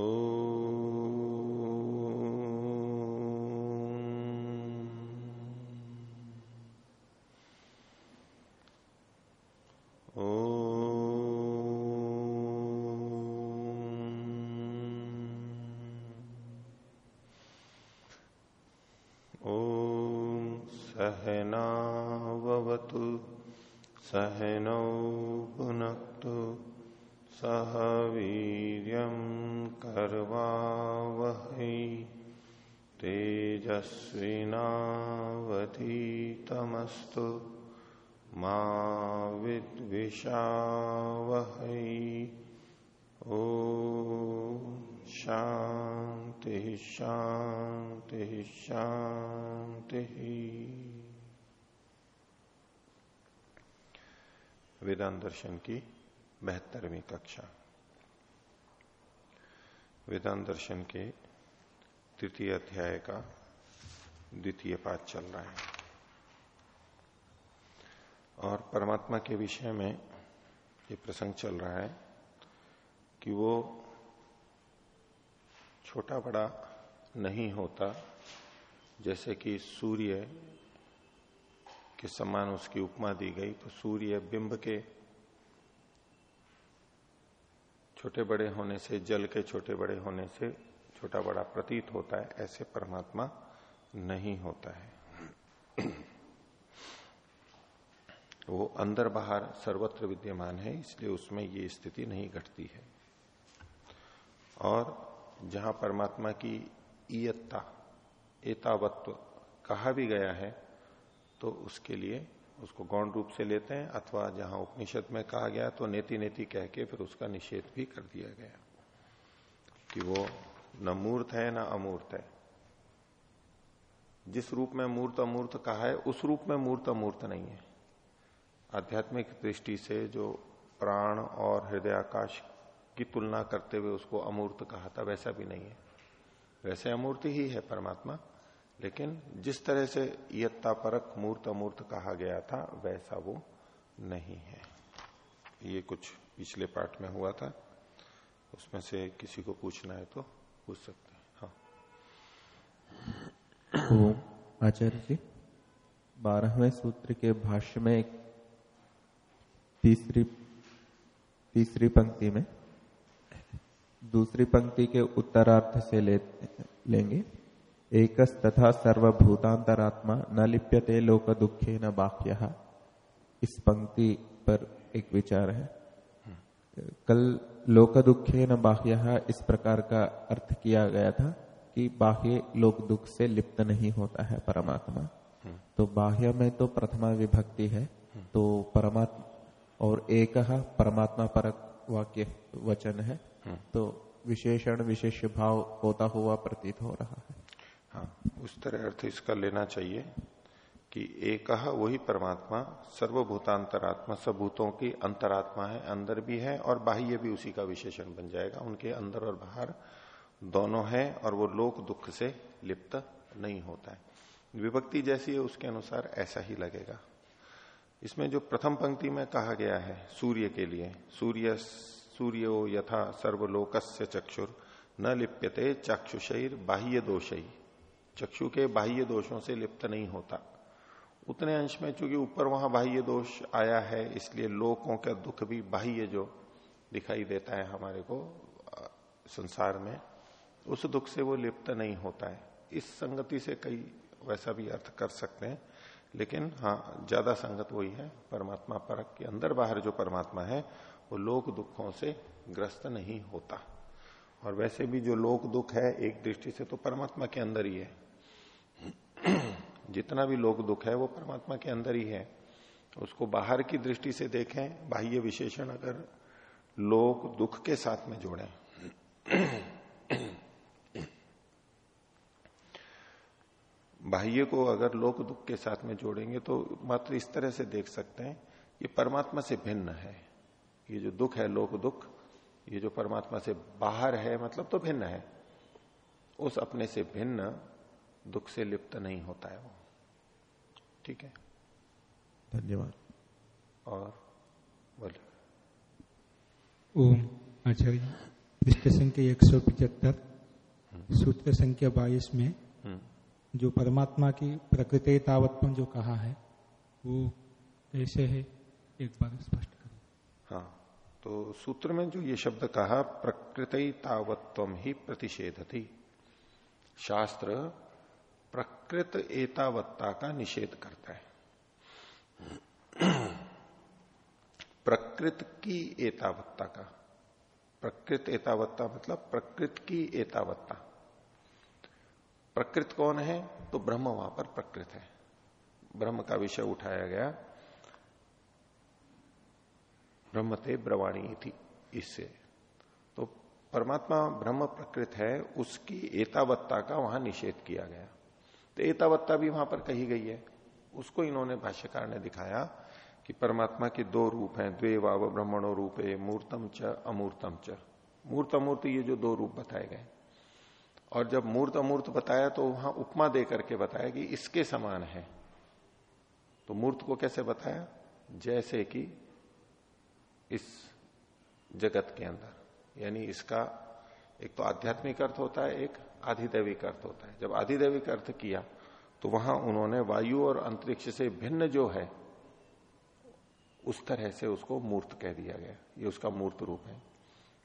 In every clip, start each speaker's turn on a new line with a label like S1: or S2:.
S1: Oh. Misha वह ओ शांति शांति शांति वेदांत दर्शन की बहत्तरवीं कक्षा। वेदांत दर्शन के तृतीय अध्याय का द्वितीय पाठ चल रहा है। और परमात्मा के विषय में ये प्रसंग चल रहा है कि वो छोटा बड़ा नहीं होता, जैसे कि सूर्य के समान उसकी उपमा दी गई तो सूर्य बिंब के छोटे बड़े होने से, जल के छोटे बड़े होने से छोटा बड़ा प्रतीत होता है, ऐसे परमात्मा नहीं होता है। वो अंदर बाहर सर्वत्र विद्यमान है, इसलिए उसमें ये स्थिति नहीं घटती है। और जहाँ परमात्मा की ईयत्ता, एतावत्व कहा भी गया है तो उसके लिए उसको गौण रूप से लेते हैं, अथवा जहाँ उपनिषद में कहा गया तो नेति नेति कह के फिर उसका निषेध भी कर दिया गया कि वो न मूर्त है, न अमूर्त है। जिस रूप में मूर्त अमूर्त कहा है, उस रूप में मूर्त अमूर्त नहीं है। आध्यात्मिक दृष्टि से जो प्राण और हृदय आकाश की तुलना करते हुए उसको अमूर्त कहा था, वैसा भी नहीं है। वैसे अमूर्त ही है परमात्मा, लेकिन जिस तरह से यत्ता परक मूर्त अमूर्त कहा गया था, वैसा वो नहीं है। ये कुछ पिछले पाठ में हुआ था। उसमें से किसी को पूछना है तो पूछ सकते हैं।
S2: हाँ। आचार्य जी, बारहवें सूत्र के भाष्य में एक तीसरी तीसरी पंक्ति में दूसरी पंक्ति के उत्तरार्थ से ले लेंगे। एकस तथा सर्वभूतांतरात्मा न लिप्यते लोक दुखे न बाह्य। इस पंक्ति पर एक विचार है। कल लोक दुखे न बाह्य इस प्रकार का अर्थ किया गया था कि बाह्य लोक दुख से लिप्त नहीं होता है परमात्मा। तो बाह्य में तो प्रथमा विभक्ति है तो परमात्मा और एक परमात्मा परक वाक्य वचन है। तो विशेषण विशेष भाव होता हुआ प्रतीत हो रहा है।
S1: हाँ उस तरह अर्थ इसका लेना चाहिए कि एक वही परमात्मा सर्वभूतांतरात्मा सब भूतों की अंतरात्मा है अंदर भी है और बाह्य भी उसी का विशेषण बन जाएगा। उनके अंदर और बाहर दोनों है और वो लोक दुख से लिप्त नहीं होता है। विभक्ति जैसी है उसके अनुसार ऐसा ही लगेगा। इसमें जो प्रथम पंक्ति में कहा गया है, सूर्य के लिए, सूर्य, सूर्यो यथा सर्वलोकस्य चक्षुर, न लिप्यते चक्षुषर बाह्य दोषी। चक्षु के बाह्य दोषों से लिप्त नहीं होता। उतने अंश में चूँकि ऊपर वहाँ बाह्य दोष आया है, इसलिए लोकों का दुख भी बाह्य जो दिखाई देता है हमारे को संसार में, उस दुख से वो लिप्त नहीं होता है। इस संगति से कई वैसा भी अर्थ कर सकते हैं। लेकिन हाँ ज़्यादा संगत वही है, परमात्मा परक के अंदर बाहर जो परमात्मा है, वो लोक दुखों से ग्रस्त नहीं होता। और वैसे भी जो लोक दुख है, एक दृष्टि से तो परमात्मा के अंदर ही है। जितना भी लोक दुख है, वो परमात्मा के अंदर ही है। उसको बाहर की दृष्टि से देखें, बाह्य विशेषण अगर लोक दुख के साथ में जोड़ें। बाह्य को अगर लोक दुख के साथ में जोड़ेंगे तो मात्र इस तरह से देख सकते हैं ये परमात्मा से भिन्न है। ये जो दुख है लोक दुख ये जो परमात्मा से बाहर है मतलब तो भिन्न है। उस अपने से भिन्न दुख से लिप्त नहीं होता है वो। ठीक है?
S2: धन्यवाद।
S1: और बोले
S3: ओम आचार्य पृष्ठ संख्या एक सौ पिछहत्तर सूत्र संख्या बाईस में
S1: हम्म।
S3: जो परमात्मा की प्रकृति तावत्म जो कहा है, वो कैसे है, एक बार स्पष्ट करें।
S1: हाँ तो सूत्र में जो ये शब्द कहा, प्रकृति तावत्व ही प्रतिषेध थी शास्त्र प्रकृत एतावत्ता का निषेध करता है। प्रकृत की एतावत्ता का। प्रकृत एतावत्ता मतलब प्रकृत की एतावत्ता। प्रकृत कौन है? तो ब्रह्म वहाँ पर प्रकृत है। ब्रह्म का विषय उठाया गया। ब्रह्म थे ब्रवाणी थी इससे। तो परमात्मा ब्रह्म प्रकृत है, उसकी एतावत्ता का वहाँ निषेध किया गया। तो एतावत्ता भी वहाँ पर कही गई है। उसको इन्होंने भाष्यकार ने दिखाया कि परमात्मा के दो रूप हैं द्वे वाव ब्रह्मणो रूपे, मूर्तम च अमूर्तम च। मूर्त अमूर्त ये जो दो रूप बताए गए और जब मूर्त अमूर्त बताया तो वहाँ उपमा दे करके बताया कि इसके समान है। तो मूर्त को कैसे बताया? जैसे कि इस जगत के अंदर। यानी इसका एक तो आध्यात्मिक अर्थ होता है, एक आधिदैविक अर्थ होता है। जब आधिदैविक अर्थ किया तो वहाँ उन्होंने वायु और अंतरिक्ष से भिन्न जो है, उस तरह से उसको मूर्त कह दिया गया। ये उसका मूर्त रूप है।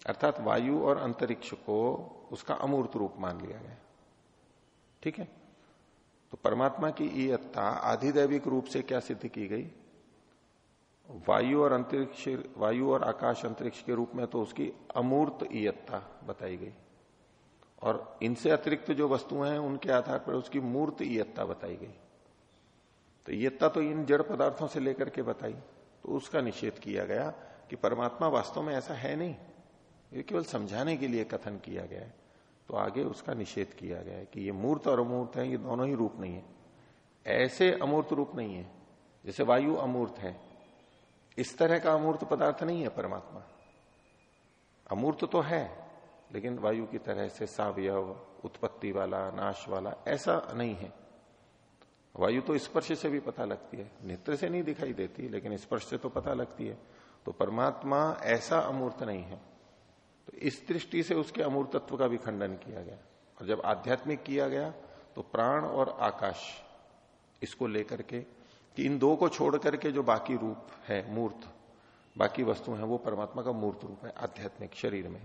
S1: अर्थात वायु और अंतरिक्ष को उसका अमूर्त रूप मान लिया गया। ठीक है? तो परमात्मा की ईयत्ता आधिदैविक रूप से क्या सिद्ध की गई? वायु और अंतरिक्ष, वायु और आकाश अंतरिक्ष के रूप में तो उसकी अमूर्त ईयत्ता बताई गई। और इनसे अतिरिक्त जो वस्तुएँ हैं, उनके आधार पर उसकी मूर्त ईयत्ता बताई गई। तो ईयत्ता तो इन जड़ पदार्थों से लेकर के बताई। तो उसका निषेध किया गया कि परमात्मा वास्तव में ऐसा है नहीं। ये केवल समझाने के लिए कथन किया गया है तो आगे उसका निषेध किया गया है कि ये मूर्त और अमूर्त है, ये दोनों ही रूप नहीं है। ऐसे अमूर्त रूप नहीं है, जैसे वायु अमूर्त है। इस तरह का अमूर्त पदार्थ नहीं है परमात्मा। अमूर्त तो है, लेकिन वायु की तरह से सावयव, उत्पत्ति वाला, नाश वाला, ऐसा नहीं है। वायु तो स्पर्श से भी पता लगती है, नेत्र से नहीं दिखाई देती, लेकिन स्पर्श से तो पता लगती है। तो परमात्मा ऐसा अमूर्त नहीं है। तो इस दृष्टि से उसके अमूर्तत्व का भी खंडन किया गया। और जब आध्यात्मिक किया गया तो प्राण और आकाश इसको लेकर के कि इन दो को छोड़ करके जो बाकी रूप है, मूर्त, बाकी वस्तु है, वो परमात्मा का मूर्त रूप है, आध्यात्मिक शरीर में।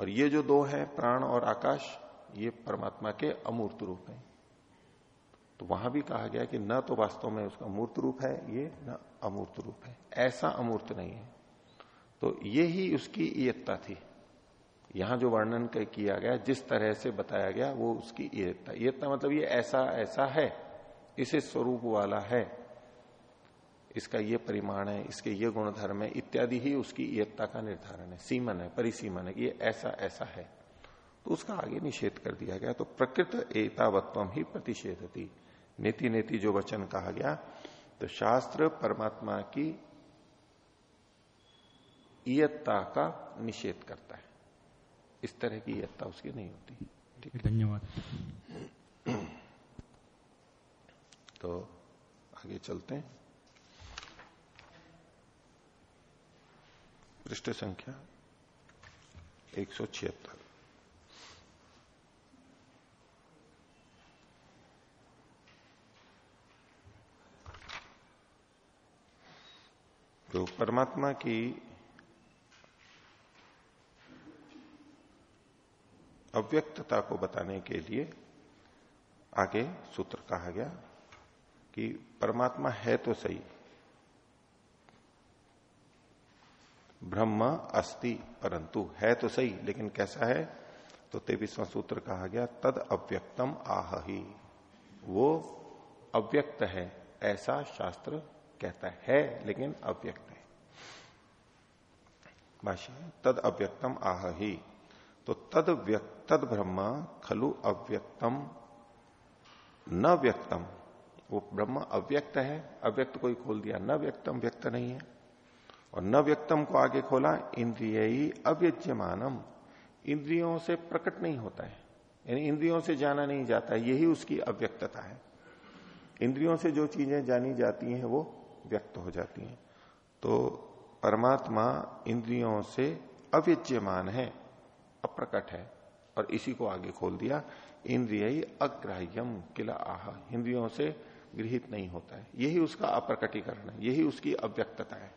S1: और ये जो दो है, प्राण और आकाश, ये परमात्मा के अमूर्त रूप है। तो वहाँ भी कहा गया कि न तो वास्तव में उसका मूर्त रूप है, ये न अमूर्त रूप है। ऐसा अमूर्त नहीं है। तो ये ही उसकी इयत्ता थी। यहाँ जो वर्णन किया गया, जिस तरह से बताया गया, वो उसकी इयत्ता। इयत्ता मतलब ये ऐसा ऐसा है, इसे स्वरूप वाला है। इसका ये परिमाण है, इसके ये गुण धर्म है, इत्यादि ही उसकी एकता का निर्धारण है। सीमन है, परिसीमन है कि ये ऐसा ऐसा है। तो उसका आगे निषेध कर दिया गया तो प्रकृत एतावत्व ही प्रतिषेधती। नीति नीति जो वचन कहा गया तो शास्त्र परमात्मा की इयत्ता का निषेध करता है। इस तरह की इयत्ता उसकी नहीं होती।
S3: ठीक धन्यवाद।
S1: तो आगे चलते हैं। पृष्ठ संख्या एक सौ छिहत्तर। तो परमात्मा की अव्यक्तता को बताने के लिए आगे सूत्र कहा गया कि परमात्मा है तो सही। ब्रह्म अस्ति, परंतु है तो सही, लेकिन कैसा है? तो तेवीसवां सूत्र कहा गया, तद अव्यक्तम आह ही वो अव्यक्त है, ऐसा शास्त्र कहता है, लेकिन अव्यक्त है। भाष्य तद अव्यक्तम आह ही तो तद व्यक्त, तद ब्रह्म खलु अव्यक्तम, न व्यक्तम। वो ब्रह्म अव्यक्त है, अव्यक्त को ही खोल दिया, न व्यक्तम, व्यक्त नहीं है। और न व्यक्तम को आगे खोला, इंद्रिय अव्यज्यमानम। इंद्रियों से प्रकट नहीं होता है। यानी इंद्रियों से जाना नहीं जाता यही उसकी अव्यक्तता है। इंद्रियों से जो चीज़ें जानी जाती हैं, वो व्यक्त हो जाती हैं। तो परमात्मा इंद्रियों से अव्यज्यमान है। अप्रकट है और इसी को आगे खोल दिया, इंद्रिय अग्राह्यम किला आह। इंद्रियों से गृहित नहीं होता है। यही उसका अप्रकटीकरण है, यही उसकी अव्यक्तता है।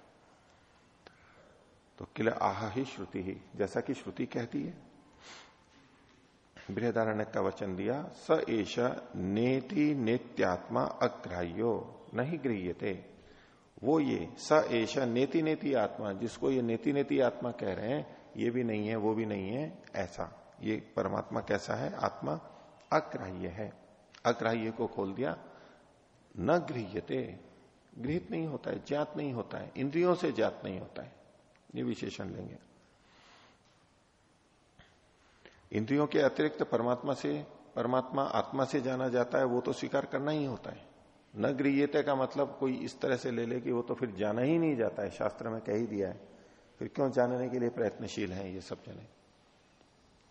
S1: तो किला आह ही श्रुति ही, जैसा कि श्रुति कहती है। बृहदारण्य का वचन दिया, स एश नेति नेत्यात्मा अग्राह्यो, नहीं गृह्यते। वो ये, स एश नेति नेति आत्मा, जिसको ये नेति नेति आत्मा कह रहे हैं ये भी नहीं है, वो भी नहीं है, ऐसा। ये परमात्मा कैसा है? आत्मा अग्राह्य है। अग्राह्य को खोल दिया। न गृह्यते। गृहित नहीं होता है, ज्ञात नहीं होता है। इंद्रियों से ज्ञात नहीं होता है। ये विशेषण लेंगे। इंद्रियों के अतिरिक्त परमात्मा से, परमात्मा आत्मा से जाना जाता है, वो तो स्वीकार करना ही होता है। न गृहते का मतलब कोई इस तरह से ले ले कि वो तो फिर जाना ही नहीं जाता है। शास्त्र में कह ही दिया है। फिर क्यों जानने के लिए प्रयत्नशील है ये सब जने?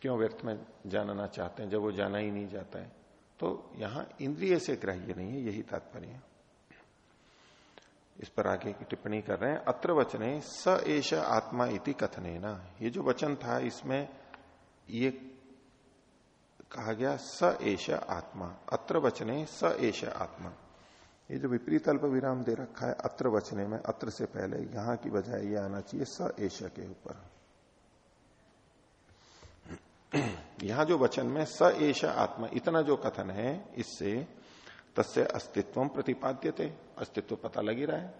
S1: क्यों व्यर्थ में जानना चाहते हैं? जब वो जाना ही नहीं जाता है। तो यहाँ इंद्रिय से ग्राह्य नहीं है, यही तात्पर्य है। इस पर आगे की टिप्पणी कर रहे हैं। अत्र वचने, स एश आत्मा इति कथने ना ये जो वचन था, इसमें ये कहा गया, स एश आत्मा। अत्र वचने, स एश आत्मा। ये जो विपरीत अल्प विराम दे रखा है अत्र वचने में, अत्र से पहले, यहाँ की बजाय ये आना चाहिए स एश के ऊपर। यहाँ जो वचन में स एश आत्मा, इतना जो कथन है, इससे तस्य अस्तित्व प्रतिपाद्य थे अस्तित्व पता लग रहा है।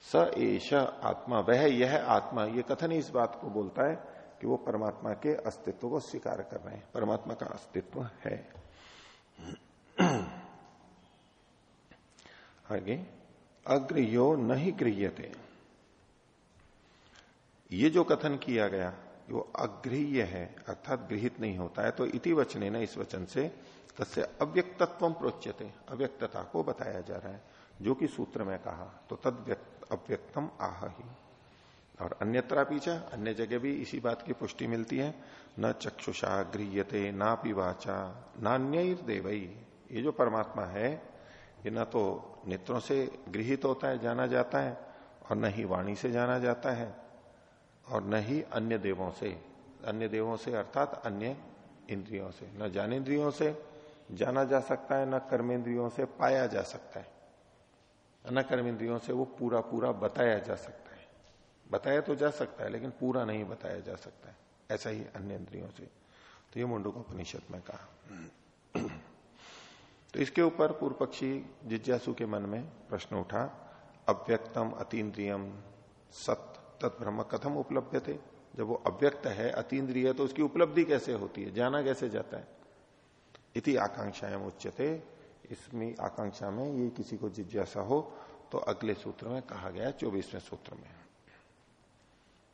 S1: स एश आत्मा, वह यह आत्मा, ये कथन ही इस बात को बोलता है कि वो परमात्मा के अस्तित्व को स्वीकार कर रहे हैं। परमात्मा का अस्तित्व है। आगे, अग्रयो नहीं गृह्यते। ये जो कथन किया गया, वो अग्रह्य है, अर्थात गृहित नहीं होता है तो इति वचने ना इस वचन से तस्य अव्यक्तत्व प्रोच्यते, अव्यक्तता को बताया जा रहा है, जो कि सूत्र में कहा तो तद अव्यक्तम आह ही और अन्यत्रा पीछा अन्य जगह भी इसी बात की पुष्टि मिलती है, न चक्षुषा गृहते ना पिवाचा नान्य देवई ये जो परमात्मा है, ये न तो नेत्रों से गृहित होता है, जाना जाता है, और न ही वाणी से जाना जाता है, और न ही अन्य देवों से, अन्य देवों से अर्थात अन्य इंद्रियों से। न ज्ञानेन्द्रियों से जाना जा सकता है, न कर्मेंद्रियों से पाया जा सकता है। न कर्मेंद्रियों से वो पूरा पूरा बताया जा सकता है। बताया तो जा सकता है, लेकिन पूरा नहीं बताया जा सकता है। ऐसा ही अन्य इंद्रियों से। तो ये मुंडू को उपनिषद में कहा। तो इसके ऊपर पूर्व पक्षी जिज्ञासु के मन में प्रश्न उठा, अव्यक्तम अतीन्द्रियम सत तत्ब्रह्म कथम उपलब्ध थे जब वो अव्यक्त है, अतीन्द्रिय तो उसकी उपलब्धि कैसे होती है? जाना कैसे जाता है? इति आकांक्षाएँ उच्चते इसमें आकांक्षा में ये किसी को जिज्ञासा हो तो अगले सूत्र में कहा गया चौबीसवें सूत्र में।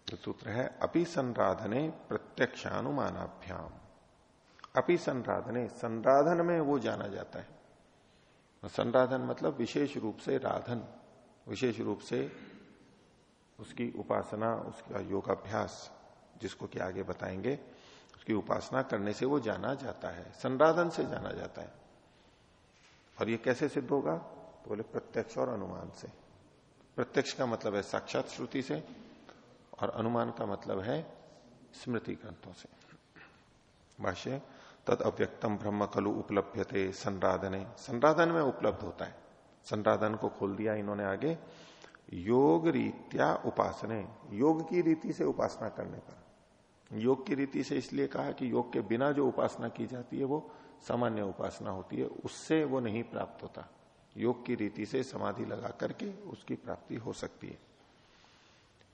S1: तो सूत्र है, अपि संराधने प्रत्यक्षानुमानाभ्याम। अपि संराधने, संराधन में वो जाना जाता है। संराधन मतलब विशेष रूप से राधन, विशेष रूप से उसकी उपासना, उसका योगाभ्यास जिसको कि आगे बताएँगे, उसकी उपासना करने से वो जाना जाता है, संराधन से जाना जाता है। और ये कैसे सिद्ध होगा? तो बोले प्रत्यक्ष और अनुमान से। प्रत्यक्ष का मतलब है साक्षात श्रुति से, और अनुमान का मतलब है स्मृति ग्रंथों से। भाष्य तद अव्यक्तम ब्रह्म कलु उपलब्ध थे संराधने। संराधन में उपलब्ध होता है। संराधन को खोल दिया इन्होंने आगे। योग रीत्या उपासने। योग की रीति से उपासना करने पर। योग की रीति से इसलिए कहा कि योग के बिना जो उपासना की जाती है, वो सामान्य उपासना होती है। उससे वो नहीं प्राप्त होता। योग की रीति से समाधि लगा करके उसकी प्राप्ति हो सकती है।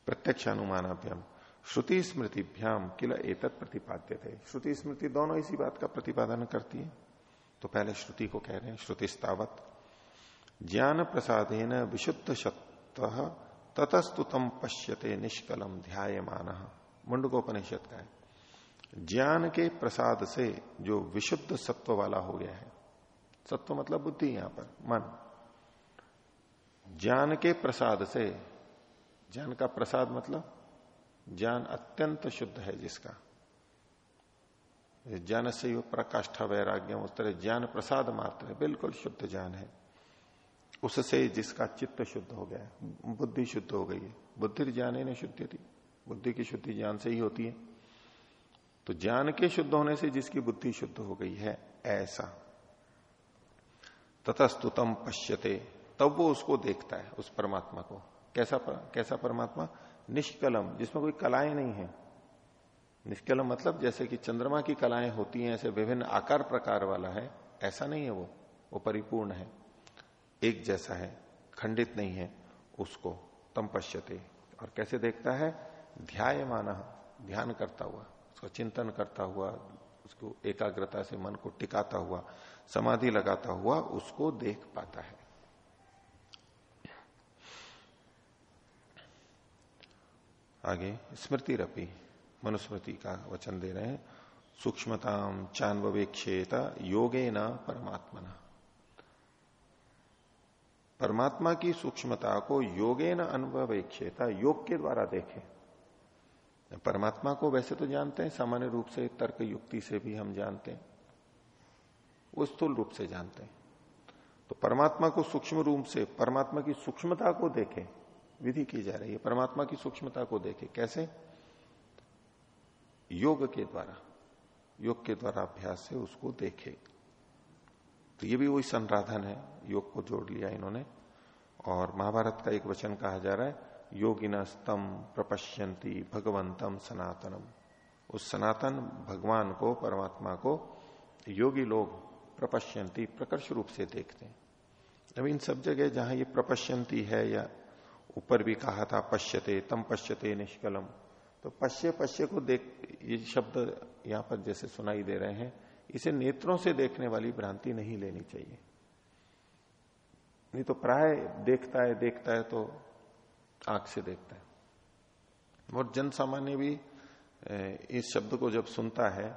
S1: प्रत्यक्ष अनुमानाभ्याम। श्रुति स्मृतिभ्याम किला एतत् प्रतिपाद्य थे श्रुति स्मृति दोनों इसी बात का प्रतिपादन करती है। तो पहले श्रुति को कह रहे हैं श्रुति स्तावत ज्ञान प्रसादेन विशुद्ध सत्व ततस्तुतम पश्यते निष्कलम ध्यायमान। मुंडकोपनिषद का है। ज्ञान के प्रसाद से जो विशुद्ध सत्व वाला हो गया है। सत्व मतलब बुद्धि यहाँ पर, मन। ज्ञान के प्रसाद से, ज्ञान का प्रसाद मतलब ज्ञान अत्यंत शुद्ध है जिसका। ज्ञान से यो प्रकाष्ठा वैराग्य उस तरह ज्ञान प्रसाद मात्र है बिल्कुल शुद्ध ज्ञान है। उससे जिसका चित्त शुद्ध हो गया बुद्धि शुद्ध हो गई है। बुद्धि ज्ञान ने शुद्ध थी बुद्धि की शुद्धि ज्ञान से ही होती है। तो ज्ञान के शुद्ध होने से जिसकी बुद्धि शुद्ध हो गई है ऐसा। ततस्तुतम पश्यते तब वो उसको देखता है उस परमात्मा को। कैसा पर, कैसा परमात्मा? निष्कलम, जिसमें कोई कलाएँ नहीं है। निष्कलम मतलब जैसे कि चंद्रमा की कलाएँ होती हैं, ऐसे विभिन्न आकार प्रकार वाला है, ऐसा नहीं है वो वो परिपूर्ण है। एक जैसा है, खंडित नहीं है, उसको तम पश्यते। और कैसे देखता है? ध्याय माना ध्यान करता हुआ, उसका चिंतन करता हुआ, उसको एकाग्रता से मन को टिकाता हुआ, समाधि लगाता हुआ, उसको देख पाता है। आगे, स्मृति रपी, मनुस्मृति का वचन दे रहे हैं। सूक्ष्मताम चान्वेक्षेत योगे न परमात्मना। परमात्मा की सूक्ष्मता को योगे न अनुभवेक्षेता योग के द्वारा देखे। परमात्मा को वैसे तो जानते हैं, सामान्य रूप से तर्क युक्ति से भी हम जानते हैं। वो स्थूल रूप से जानते हैं। तो परमात्मा को सूक्ष्म रूप से, परमात्मा की सूक्ष्मता को देखे। विधि की जा रही है। परमात्मा की सूक्ष्मता को देखे। कैसे? योग के द्वारा। योग के द्वारा अभ्यास से उसको देखे। तो ये भी वही संराधन है। योग को जोड़ लिया इन्होंने। और महाभारत का एक वचन कहा जा रहा है योगिना स्तम प्रपश्यंती भगवंतम सनातनम। उस सनातन भगवान को, परमात्मा को योगी लोग प्रपश्यंती प्रकर्ष रूप से देखते हैं। अब इन सब जगह जहाँ ये प्रपश्यंती है या ऊपर भी कहा था, पश्यते, तम पश्यते निष्कलम। तो पश्य पश्य को देख, ये शब्द यहाँ पर जैसे सुनाई दे रहे हैं, इसे नेत्रों से देखने वाली भ्रांति नहीं लेनी चाहिए। नहीं तो प्राय देखता है देखता है तो आँख से देखता है। और जन सामान्य भी इस शब्द को जब सुनता है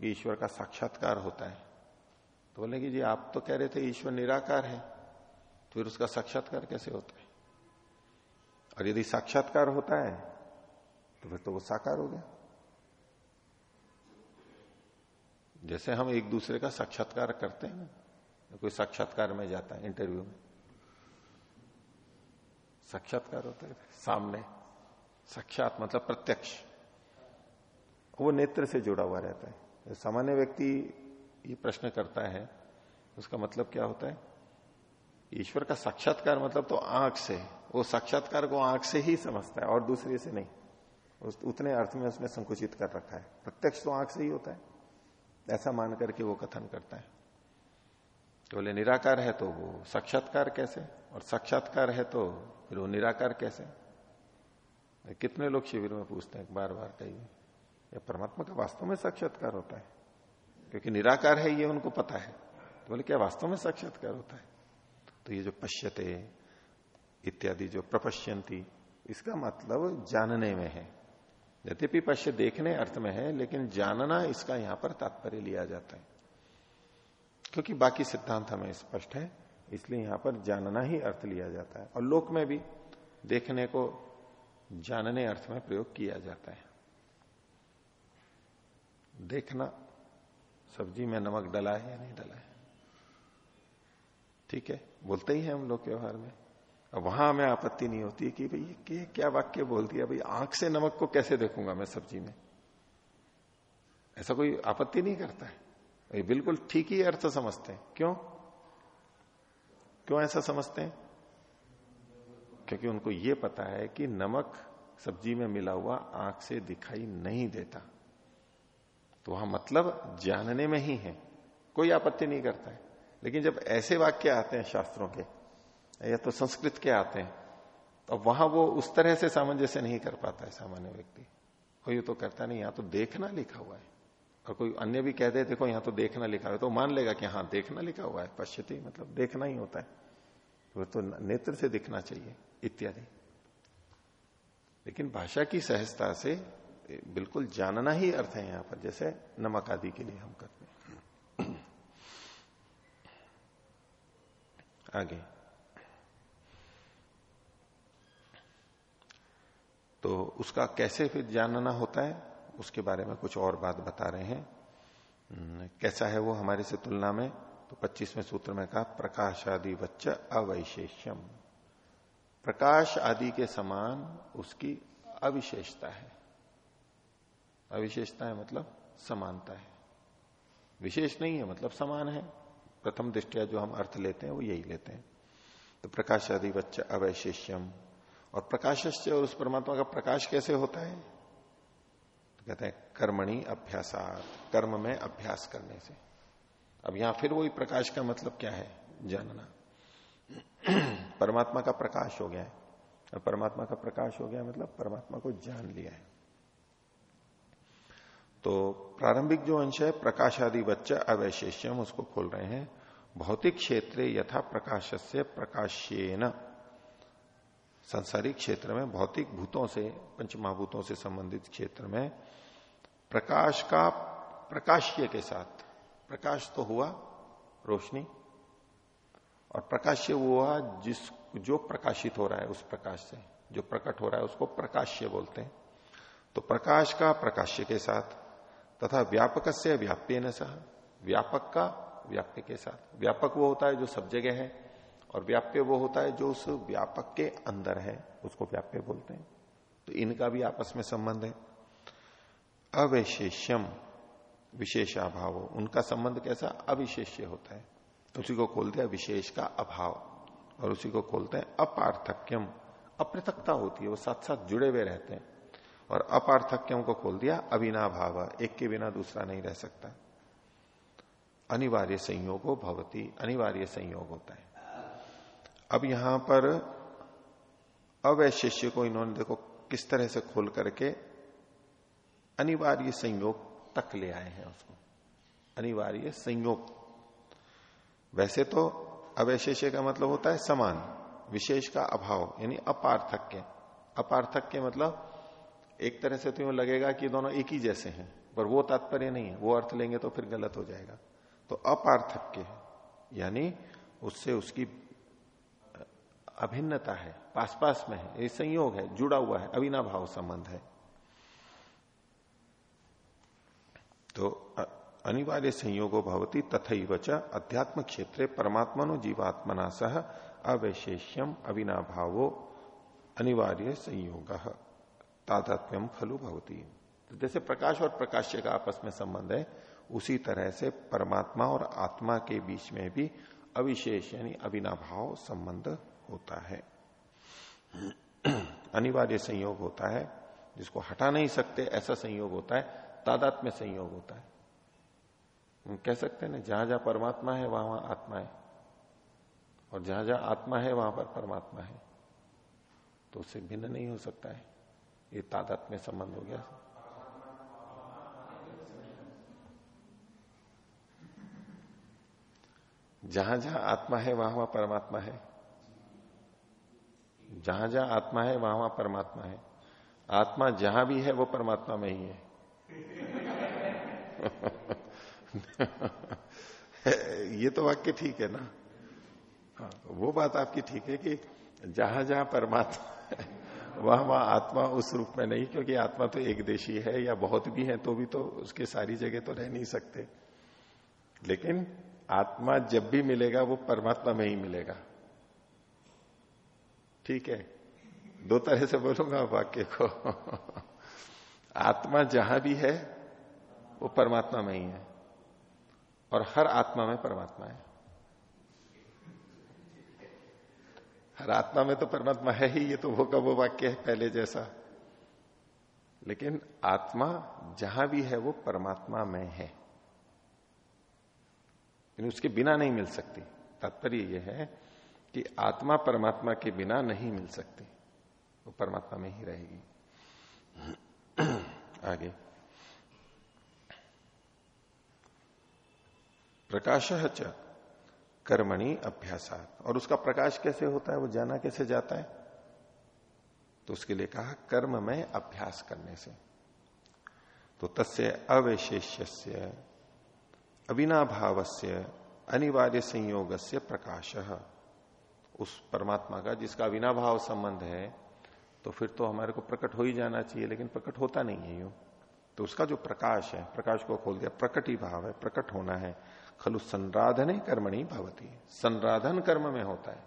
S1: कि ईश्वर का साक्षात्कार होता है। तो बोले कि जी, आप तो कह रहे थे ईश्वर निराकार है, फिर उसका साक्षात्कार कैसे होता है? और यदि साक्षात्कार होता है तो फिर तो वो साकार हो गया। जैसे हम एक दूसरे का साक्षात्कार करते हैं ना कोई साक्षात्कार में जाता है इंटरव्यू में। साक्षात्कार होता है, सामने, साक्षात मतलब प्रत्यक्ष। वो नेत्र से जुड़ा हुआ रहता है। सामान्य व्यक्ति ये प्रश्न करता है, उसका मतलब क्या होता है? ईश्वर का साक्षात्कार मतलब तो आँख से वो साक्षात्कार को आँख से ही समझता है और दूसरे से नहीं। उस, उतने अर्थ में उसने संकुचित कर रखा है। प्रत्यक्ष तो आँख से ही होता है। ऐसा मान करके वो कथन करता है। तो बोले, निराकार है तो वो साक्षात्कार कैसे? और साक्षात्कार है तो फिर वो निराकार कैसे? कितने लोग शिविर में पूछते हैं बार बार कही ये परमात्मा का वास्तव में साक्षात्कार होता है। क्योंकि निराकार है, ये उनको पता है। तो बोले, क्या वास्तव में साक्षात्कार होता है? तो ये जो पश्यते इत्यादि जो प्रपश्यंती इसका मतलब जानने में है। यद्यपि पश्य देखने अर्थ में है, लेकिन जानना इसका यहाँ पर तात्पर्य लिया जाता है। क्योंकि बाकी सिद्धांत हमें स्पष्ट है, इसलिए यहाँ पर जानना ही अर्थ लिया जाता है। और लोक में भी देखने को जानने अर्थ में प्रयोग किया जाता है। देखना, सब्ज़ी में नमक डला है या नहीं डला है? ठीक है। बोलते ही हैं हम लोग व्यवहार में। वहाँ हमें आपत्ति नहीं होती कि भाई ये क्या वाक्य बोल दिया? भाई आँख से नमक को कैसे देखूँगा मैं सब्ज़ी में? ऐसा कोई आपत्ति नहीं करता है। ये बिल्कुल ठीक ही अर्थ समझते हैं। क्यों? क्यों ऐसा समझते हैं? क्योंकि उनको ये पता है कि नमक सब्ज़ी में मिला हुआ आँख से दिखाई नहीं देता। तो वहाँ मतलब जानने में ही है। कोई आपत्ति नहीं करता है। लेकिन जब ऐसे वाक्य आते हैं शास्त्रों के, या तो संस्कृत के आते हैं तो वहाँ वो उस तरह से सामंजस्य नहीं कर पाता है सामान्य व्यक्ति। कोई तो करता नहीं, यहाँ तो देखना लिखा हुआ है। और कोई अन्य भी कह दे देखो यहाँ तो देखना लिखा हुआ है तो मान लेगा कि हाँ देखना लिखा हुआ है पश्चिती मतलब देखना ही होता है। वो तो नेत्र से दिखना चाहिए, इत्यादि। लेकिन भाषा की सहजता से, बिल्कुल जानना ही अर्थ है यहाँ पर, जैसे नमक आदि के लिए हम करते आगे। तो उसका कैसे फिर जानना होता है? उसके बारे में कुछ और बात बता रहे हैं। हम्म, कैसा है वो हमारे से तुलना में? तो 25वें सूत्र में कहा प्रकाश आदि वच्च अवैशेष्यम। प्रकाश आदि के समान उसकी अविशेषता है। अविशेषता है मतलब समानता है। विशेष नहीं है मतलब समान है। प्रथम दृष्टिया जो हम अर्थ लेते हैं, वो यही लेते हैं। तो प्रकाश अधिवच्च अवैशेष्यम। और प्रकाश और उस परमात्मा का प्रकाश कैसे होता है? तो कहते हैं, कर्मणि अभ्यासात, कर्म में अभ्यास करने से। अब यहाँ फिर वही प्रकाश का मतलब क्या है? जानना। परमात्मा का प्रकाश हो गया है। परमात्मा का प्रकाश हो गया मतलब परमात्मा को जान लिया है। तो प्रारंभिक जो अंश है प्रकाश आदि बच्चा अवैशेष्यम, उसको खोल रहे हैं। भौतिक क्षेत्र यथा प्रकाश से संसारिक क्षेत्र में, भौतिक भूतों से, पंचमहाभूतों से संबंधित क्षेत्र में, प्रकाश का प्रकाश्य के साथ। प्रकाश तो हुआ रोशनी, और प्रकाश्य वो हुआ जिस, जो प्रकाशित हो रहा है उस प्रकाश से। जो प्रकट हो रहा है उसको प्रकाश्य बोलते हैं। तो प्रकाश का प्रकाश्य के साथ तथा व्यापक से व्याप्य न सह, व्यापक का व्याप्य के साथ। व्यापक वो होता है जो सब जगह है, और व्याप्य वो होता है जो उस व्यापक के अंदर है, उसको व्याप्य बोलते हैं। तो इनका भी आपस में संबंध है। अवैशेष्यम विशेषाभाव उनका संबंध कैसा? अविशेष्य होता है। उसी को खोलते हैं विशेष का अभाव, और उसी को खोलते हैं अपार्थक्यम। अप्रथकता होती है, वो साथ साथ जुड़े हुए रहते हैं। और अपार्थक्यों को खोल दिया, अविना भाव, एक के बिना दूसरा नहीं रह सकता। अनिवार्य संयोग भवती, अनिवार्य संयोग होता है। अब यहाँ पर अवैशिष्य को इन्होंने देखो किस तरह से खोल करके अनिवार्य संयोग तक ले आए हैं उसको। अनिवार्य संयोग। वैसे तो अवैशेष्य का मतलब होता है समान, विशेष का अभाव, यानी अपार्थक्य। अपार्थक्य मतलब एक तरह से तो यूँ लगेगा कि दोनों एक ही जैसे हैं, पर वो तात्पर्य नहीं है, वो अर्थ लेंगे तो फिर गलत हो जाएगा। तो अपार्थक्य है, यानी उससे उसकी अभिन्नता है पास पास में है, ये संयोग है, जुड़ा हुआ है, अविनाभाव संबंध है। तो अनिवार्य संयोगो भवती तथा च अध्यात्म क्षेत्रे परमात्मनो जीवात्मना सह अवैशेष्यम अविनाभावो अनिवार्य संयोग। तादात्म्यम खलु भवती। तो जैसे प्रकाश और प्रकाश्य का आपस में संबंध है, उसी तरह से परमात्मा और आत्मा के बीच में भी अविशेष यानी अविनाभाव संबंध होता है। अनिवार्य संयोग होता है, जिसको हटा नहीं सकते, ऐसा संयोग होता है, तादात्म्य संयोग होता है। कह सकते हैं ना, जहाँ जहाँ परमात्मा है, वहाँ वहाँ आत्मा है। और जहाँ जहाँ आत्मा है, वहाँ पर परमात्मा है। तो उससे भिन्न नहीं हो सकता है। ये तादात में संबंध हो गया। जहाँ जहाँ आत्मा है वहाँ वहाँ परमात्मा है। जहाँ जहाँ आत्मा है वहाँ वहाँ परमात्मा है। आत्मा जहाँ भी है वो परमात्मा में ही है। ये तो वाक्य ठीक है ना? हाँ, वो बात आपकी ठीक है कि जहाँ जहाँ परमात्मा वह, वहाँ, आत्मा उस रूप में नहीं, क्योंकि आत्मा तो एक देशी है या बहुत भी है तो भी तो उसके सारी जगह तो रह नहीं सकते। लेकिन आत्मा जब भी मिलेगा, वो परमात्मा में ही मिलेगा। ठीक है? दो तरह से बोलूँगा वाक्य को। आत्मा जहाँ भी है, वो परमात्मा में ही है। और हर आत्मा में परमात्मा है। हर आत्मा में तो परमात्मा है ही, ये तो वो का वो वाक्य है, पहले जैसा। लेकिन आत्मा जहाँ भी है, वो परमात्मा में है। उसके बिना नहीं मिल सकती। तात्पर्य यह है कि आत्मा परमात्मा के बिना नहीं मिल सकती। वो परमात्मा में ही रहेगी। आगे। प्रकाश कर्मणि अभ्यासात। और उसका प्रकाश कैसे होता है, वो जाना कैसे जाता है? तो उसके लिए कहा, कर्म में अभ्यास करने से। तो तस्य अवशेष्य अविनाभाव से अनिवार्य संयोग से प्रकाश। उस परमात्मा का जिसका अविनाभाव संबंध है तो फिर तो हमारे को प्रकट हो ही जाना चाहिए, लेकिन प्रकट होता नहीं है यूँ। तो उसका जो प्रकाश है, प्रकाश को खोल दिया प्रकट ही भाव है, प्रकट होना है। खलु संराधन कर्मणि भवती। संराधन कर्म में होता है।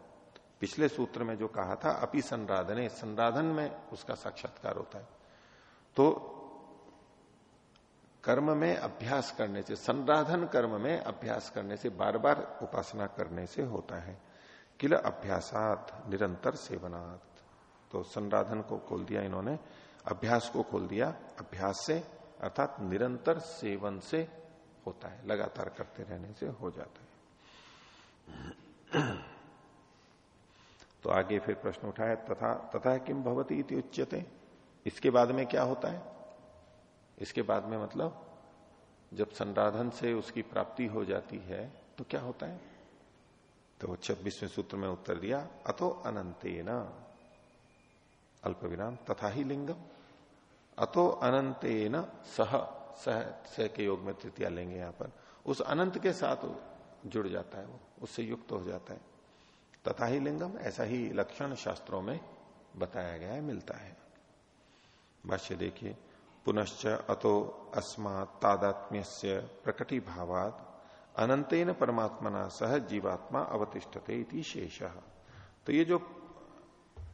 S1: पिछले सूत्र में जो कहा था, अपि संराधने, संराधन में उसका साक्षात्कार होता है। तो कर्म में अभ्यास करने से, संराधन कर्म में अभ्यास करने से बार बार उपासना करने से होता है। किल अभ्यासात, निरंतर सेवनात्। तो संराधन को खोल दिया इन्होंने। अभ्यास को खोल दिया। अभ्यास से, अर्थात निरंतर सेवन से होता है, लगातार करते रहने से हो जाता है। तो आगे फिर प्रश्न उठाया, तथा तथा किम भवती इति उच्यते? इसके बाद में क्या होता है? इसके बाद में मतलब जब संराधन से उसकी प्राप्ति हो जाती है तो क्या होता है? तो छब्बीसवें सूत्र में उत्तर दिया, अतो अनंते न अल्प विराम, तथा ही लिंगम। अतो अनंते न सह। सह सह के योग में तृतीया लेंगे यहाँ पर। उस अनंत के साथ जुड़ जाता है वो, उससे युक्त हो जाता है। तथा ही लिंगम, ऐसा ही लक्षण शास्त्रों में बताया गया है, मिलता है। भाष्य देखिए, पुनश्च अतो अस्मात् तादात्म्य प्रकटी भावाद अनंतेन परमात्मना सह जीवात्मा अवतिष्ठते इति शेष। तो ये जो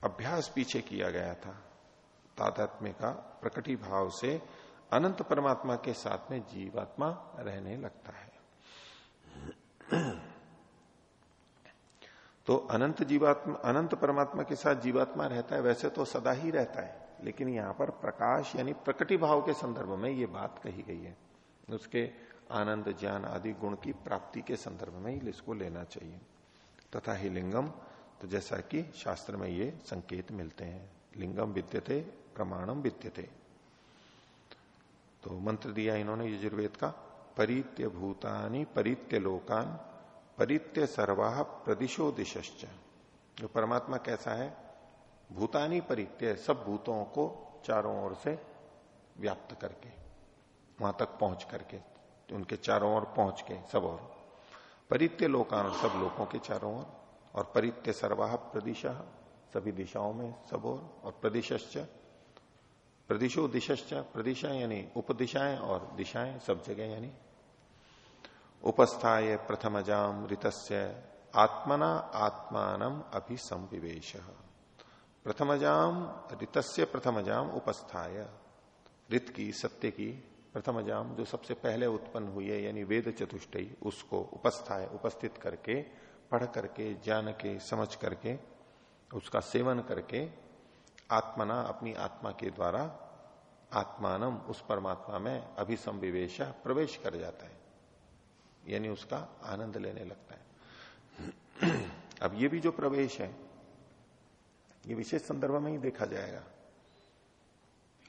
S1: अभ्यास पीछे किया गया था, तादात्म्य का प्रकटी भाव से अनंत परमात्मा के साथ में जीवात्मा रहने लगता है। तो अनंत जीवात्मा, अनंत परमात्मा के साथ जीवात्मा रहता है, वैसे तो सदा ही रहता है, लेकिन यहाँ पर प्रकाश यानी प्रकटी भाव के संदर्भ में ये बात कही गई है। उसके आनंद, ज्ञान आदि गुण की प्राप्ति के संदर्भ में ही इसको लेना चाहिए। तथा ही लिंगम तो जैसा कि शास्त्र में ये संकेत मिलते हैं, लिंगम विद्यते, प्रमाणम विद्यते। तो मंत्र दिया इन्होंने यजुर्वेद का परित्य भूतानी परित्य लोकान परित्य सर्वाह प्रदिशो दिशश्च। जो परमात्मा कैसा है? भूतानी परित्य सब भूतों को चारों ओर से व्याप्त करके वहाँ तक पहुँच करके उनके चारों ओर पहुँच के सब और परित्य लोकान सब लोगों के चारों ओर और परित्य सर्वाह प्रदिशा सभी दिशाओं में सब और, और प्रदिश्च प्रदिशो दिशश्च प्रदिशा यानी उपदिशाएँ और दिशाएँ, सब जगह यानी। उपस्थाय प्रथमजाम ऋतस्य, आत्मना आत्मान अभिसंविवेश। प्रथमजाम ऋतस्य प्रथमजाम उपस्थाय। ऋत की, सत्य की प्रथमजाम जो सबसे पहले उत्पन्न हुई है, यानी वेद चतुष्टयी, उसको उपस्थाय, उपस्थित करके, पढ़ करके, जान के, समझ करके, उसका सेवन करके आत्मना अपनी आत्मा के द्वारा आत्मानम उस परमात्मा में अभिसंविवेश प्रवेश कर जाता है। यानी उसका आनंद लेने लगता है। अब ये भी जो प्रवेश है, ये विशेष संदर्भ में ही देखा जाएगा।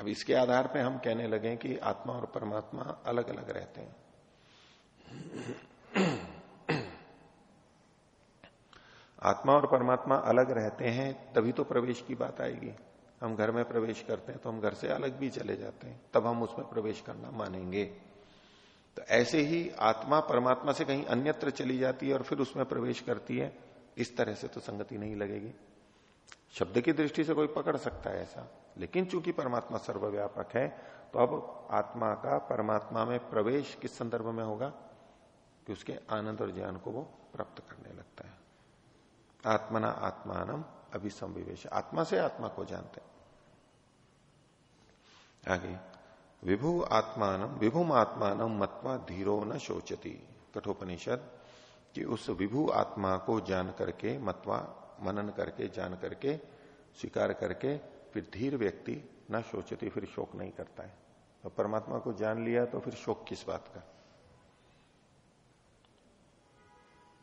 S1: अब इसके आधार पे हम कहने लगे कि आत्मा और परमात्मा अलग अलग रहते हैं। आत्मा और परमात्मा अलग रहते हैं, तभी तो प्रवेश की बात आएगी। हम घर में प्रवेश करते हैं तो हम घर से अलग भी चले जाते हैं, तब हम उसमें प्रवेश करना मानेंगे। तो ऐसे ही आत्मा परमात्मा से कहीं अन्यत्र चली जाती है और फिर उसमें प्रवेश करती है, इस तरह से तो संगति नहीं लगेगी। शब्द की दृष्टि से कोई पकड़ सकता है ऐसा, लेकिन चूँकि परमात्मा सर्वव्यापक है तो अब आत्मा का परमात्मा में प्रवेश किस संदर्भ में होगा? कि उसके आनंद और ज्ञान को वो प्राप्त करने लगता है। आत्मना आत्मानम अभिसंविवेश आत्मा से आत्मा को जानते आगे, विभु आत्मान विभुम आत्मान मत्वा धीरो न शोचती। कठोपनिषद कि उस विभु आत्मा को जान करके, मत्वा मनन करके, जान करके, स्वीकार करके, फिर धीर व्यक्ति न सोचती फिर शोक नहीं करता है। तो परमात्मा को जान लिया तो फिर शोक किस बात का?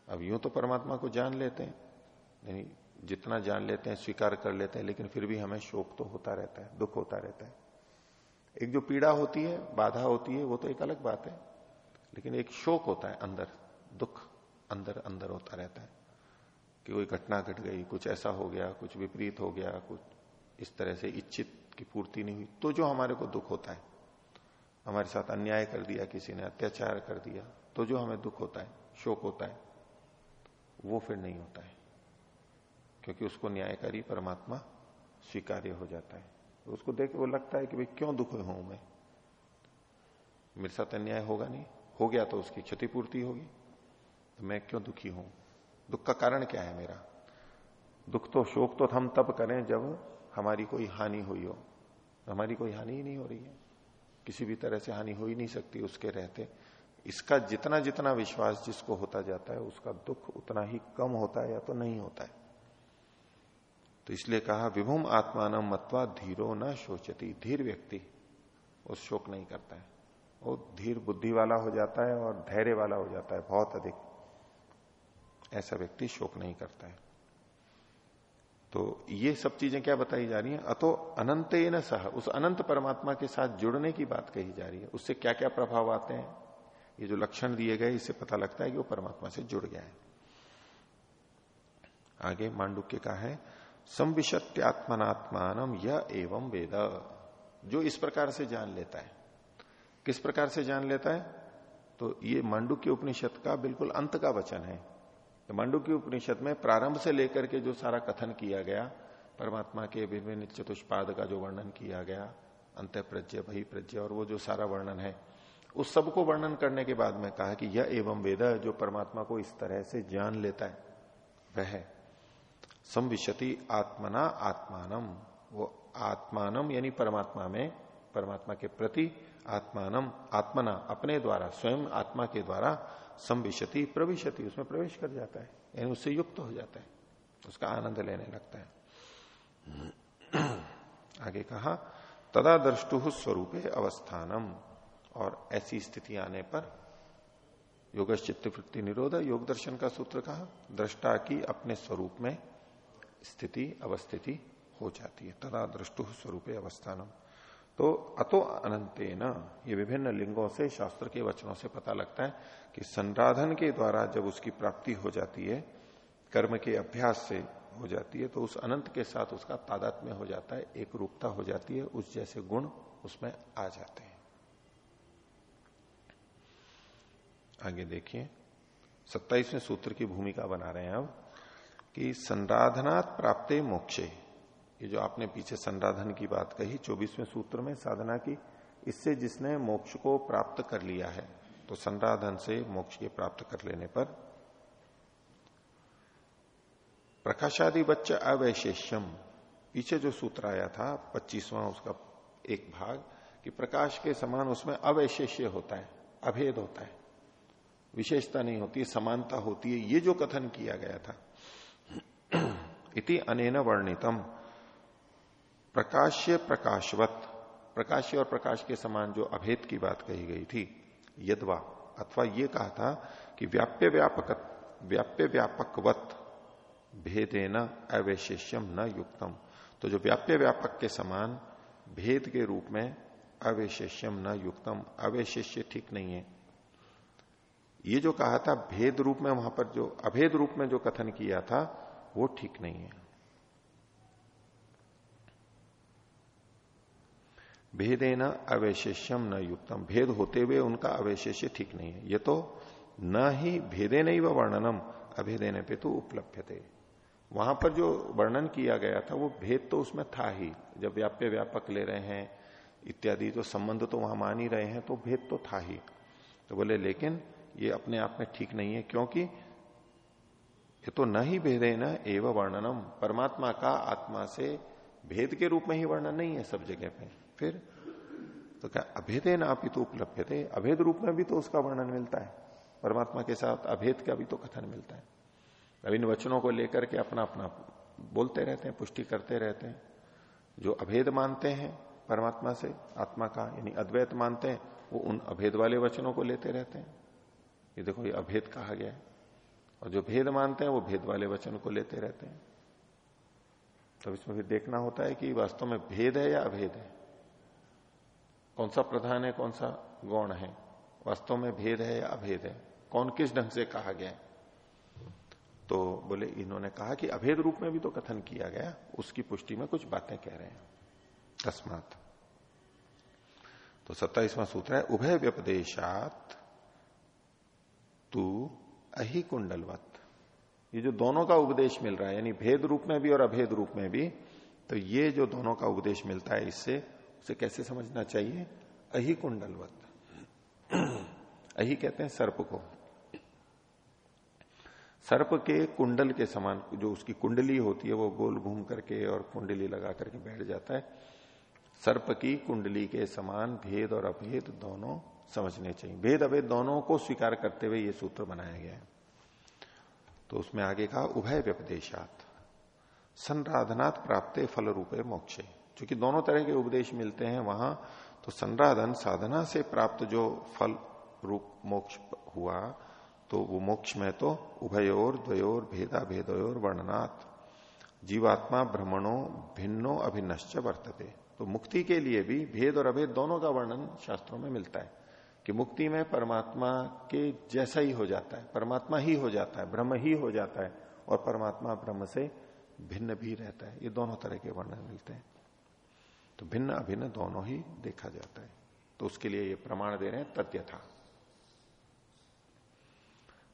S1: अब यूँ तो परमात्मा को जान लेते हैं। यानी जितना जान लेते हैं, स्वीकार कर लेते हैं, लेकिन फिर भी हमें शोक तो होता रहता है, दुख होता रहता है। एक जो पीड़ा होती है, बाधा होती है, वो तो एक अलग बात है, लेकिन एक शोक होता है अंदर, दुख अंदर अंदर होता रहता है कि कोई घटना घट गई, कुछ ऐसा हो गया, कुछ विपरीत हो गया, कुछ इस तरह से इच्छित की पूर्ति नहीं हुई तो जो हमारे को दुख होता है, हमारे साथ अन्याय कर दिया, किसी ने अत्याचार कर दिया तो जो हमें दुख होता है, शोक होता है, वो फिर नहीं होता है। क्योंकि उसको न्यायकारी परमात्मा स्वीकार्य हो जाता है। उसको देख, वो लगता है कि भाई क्यों दुख हूँ मैं? मेरे साथ अन्याय होगा नहीं। हो गया तो उसकी क्षतिपूर्ति होगी। तो मैं क्यों दुखी हूँ? दुख का कारण क्या है मेरा? दुख तो शोक तो हम तब करें जब हमारी कोई हानि हुई हो। हमारी कोई हानि ही नहीं हो रही है। किसी भी तरह से हानि हो ही नहीं सकती उसके रहते। इसका जितना जितना विश्वास जिसको होता जाता है, उसका दुख उतना ही कम होता है या तो नहीं होता है। तो इसलिए कहा, विभुम आत्मान मत्वा धीरो न शोचती। धीर व्यक्ति उस शोक नहीं करता है। वो धीर बुद्धि वाला हो जाता है और धैर्य वाला हो जाता है, बहुत अधिक। ऐसा व्यक्ति शोक नहीं करता है। तो ये सब चीज़ें क्या बताई जा रही हैं? अतो अनंत न सह, उस अनंत परमात्मा के साथ जुड़ने की बात कही जा रही है। उससे क्या क्या प्रभाव आते हैं? ये जो लक्षण दिए गए, इससे पता लगता है कि वो परमात्मा से जुड़ गया है। आगे मांडुक्य का है संविशत्यात्मनात्मान यह एवं वेद। जो इस प्रकार से जान लेता है। किस प्रकार से जान लेता है? तो ये मांडुक्य उपनिषद का बिल्कुल अंत का वचन है। तो के उपनिषद में प्रारंभ से लेकर के जो सारा कथन किया गया, परमात्मा के विभिन्न चतुष्पाद का जो वर्णन किया गया अंत प्रज्ञ भई प्रज्ञ और वो जो सारा वर्णन है, उस सबको वर्णन करने के बाद में कहा कि यह एवं वेद, जो परमात्मा को इस तरह से जान लेता है, वह संविशति आत्मना आत्मानम। वो आत्मानम यानी परमात्मा में, परमात्मा के प्रति आत्मानम, आत्मना अपने द्वारा, स्वयं आत्मा के द्वारा संविशति, प्रविशति, उसमें प्रवेश कर जाता है, यानी उससे युक्त हो जाता है, उसका आनंद लेने लगता है। आगे कहा, तदा दृष्टु स्वरूप अवस्थानम। और ऐसी स्थिति आने पर योग चित्त वृत्ति निरोध, योग दर्शन का सूत्र कहा, दृष्टा की अपने स्वरूप में स्थिति, अवस्थिति हो जाती है। तदा दृष्टु स्वरूप अवस्थानम तो अतो अनंते न ये विभिन्न लिंगों से, शास्त्र के वचनों से पता लगता है कि संराधन के द्वारा जब उसकी प्राप्ति हो जाती है, कर्म के अभ्यास से हो जाती है तो उस अनंत के साथ उसका तादात्म्य हो जाता है एक रूपता हो जाती है, उस जैसे गुण उसमें आ जाते हैं। आगे देखिए, सत्ताईसवें सूत्र की भूमिका बना रहे हैं अब। कि संराधनात् प्राप्ते मोक्षे। ये जो आपने पीछे संराधन की बात कही, चौबीसवें सूत्र में साधना की, इससे जिसने मोक्ष को प्राप्त कर लिया है तो संराधन से मोक्ष के प्राप्त कर लेने पर प्रकाशादि बच्चा अवैशेष्यम। पीछे जो सूत्र आया था, पच्चीसवां, उसका एक भाग, कि प्रकाश के समान उसमें अवैशेष्य होता है, अभेद होता है। विशेषता नहीं होती, समानता होती है, ये जो कथन किया गया था इति अनेन वर्णितम। प्रकाश्य प्रकाशवत। प्रकाश्य और प्रकाश के समान जो अभेद की बात कही गई थी, यदवा, अथवा ये कहा था कि व्याप्य व्यापक व्याप्य व्यापकवत, भेदेन अवैशेष्यम न युक्तम। तो जो व्याप्य व्यापक के समान भेद के रूप में अवैशेष्यम न युक्तम, अवैशेष्य ठीक नहीं है। ये जो कहा था, भेद रूप में वहाँ पर जो, अभेद रूप में जो कथन किया था वो ठीक नहीं है। भेदेन अवैशेष्यम न युक्तम। भेद होते हुए उनका अवैशेष्य ठीक नहीं है। ये तो न ही भेदे नहीं वर्णनम, अभेदेने पे तो उपलब्ध थे वहाँ पर जो वर्णन किया गया था, वो भेद तो उसमें था ही। जब व्याप्य व्यापक ले रहे हैं, इत्यादि तो संबंध तो वहाँ मान ही रहे हैं तो भेद तो था ही। तो बोले, लेकिन ये अपने आप में ठीक नहीं है, क्योंकि ये तो न ही भेदे न एवं वर्णनम। परमात्मा का आत्मा से भेद के रूप में ही वर्णन नहीं है सब जगह पे। फिर तो क्या अभेदे ना आप तो उपलब्ध थे? अभेद रूप में भी तो उसका वर्णन मिलता है। परमात्मा के साथ अभेद का भी तो कथन मिलता है। अब इन वचनों को लेकर के अपना अपना बोलते रहते हैं, पुष्टि करते रहते हैं। जो अभेद मानते हैं परमात्मा से, आत्मा का, यानी अद्वैत मानते हैं, वो उन अभेद वाले वचनों को लेते रहते हैं। ये देखो, ये अभेद कहा गया है। और जो भेद मानते हैं, वो भेद वाले वचन को लेते रहते हैं। तब इसमें भी देखना होता है कि वास्तव में भेद है या अभेद है। कौन सा प्रधान है, कौन सा गौण है? वास्तव में भेद है या अभेद है? कौन किस ढंग से कहा गया तो बोले, इन्होंने कहा कि अभेद रूप में भी तो कथन किया गया, उसकी पुष्टि में कुछ बातें कह रहे हैं। तस्मात। तो सत्ताईसवां सूत्र है, उभय व्यपदेशात तू अही कुंडलवत ये जो दोनों का उपदेश मिल रहा है, यानी भेद रूप में भी और अभेद रूप में भी तो ये जो दोनों का उपदेश मिलता है इससे, उसे कैसे समझना चाहिए? अहि कुंडलवत अही कहते हैं सर्प को। सर्प के कुंडल के समान, जो उसकी कुंडली होती है, वो गोल घूम करके और कुंडली लगा करके बैठ जाता है। सर्प की कुंडली के समान भेद और अभेद दोनों समझने चाहिए। भेद अभेद दोनों को स्वीकार करते हुए ये सूत्र बनाया गया है। तो उसमें आगे कहा, उभय व्यपदेशात। संराधनात् प्राप्त फल रूपे मोक्षे। क्योंकि दोनों तरह के उपदेश मिलते हैं वहाँ तो संराधन साधना से प्राप्त जो फल रूप मोक्ष हुआ तो वो मोक्ष में तो उभयोर, द्वयोर भेदा भेदयोर वर्णनात्। जीवात्मा भ्रमणों भिन्नो अभिनश्च वर्तते। तो मुक्ति के लिए भी भेद और अभेद दोनों का वर्णन शास्त्रों में मिलता है। कि मुक्ति में परमात्मा के जैसा ही हो जाता है, परमात्मा ही हो जाता है, ब्रह्म ही हो जाता है और परमात्मा ब्रह्म से भिन्न भी रहता है। ये दोनों तरह के वर्णन मिलते हैं। तो भिन्न अभिन्न दोनों ही देखा जाता है। तो उसके लिए ये प्रमाण दे रहे हैं तथ्य था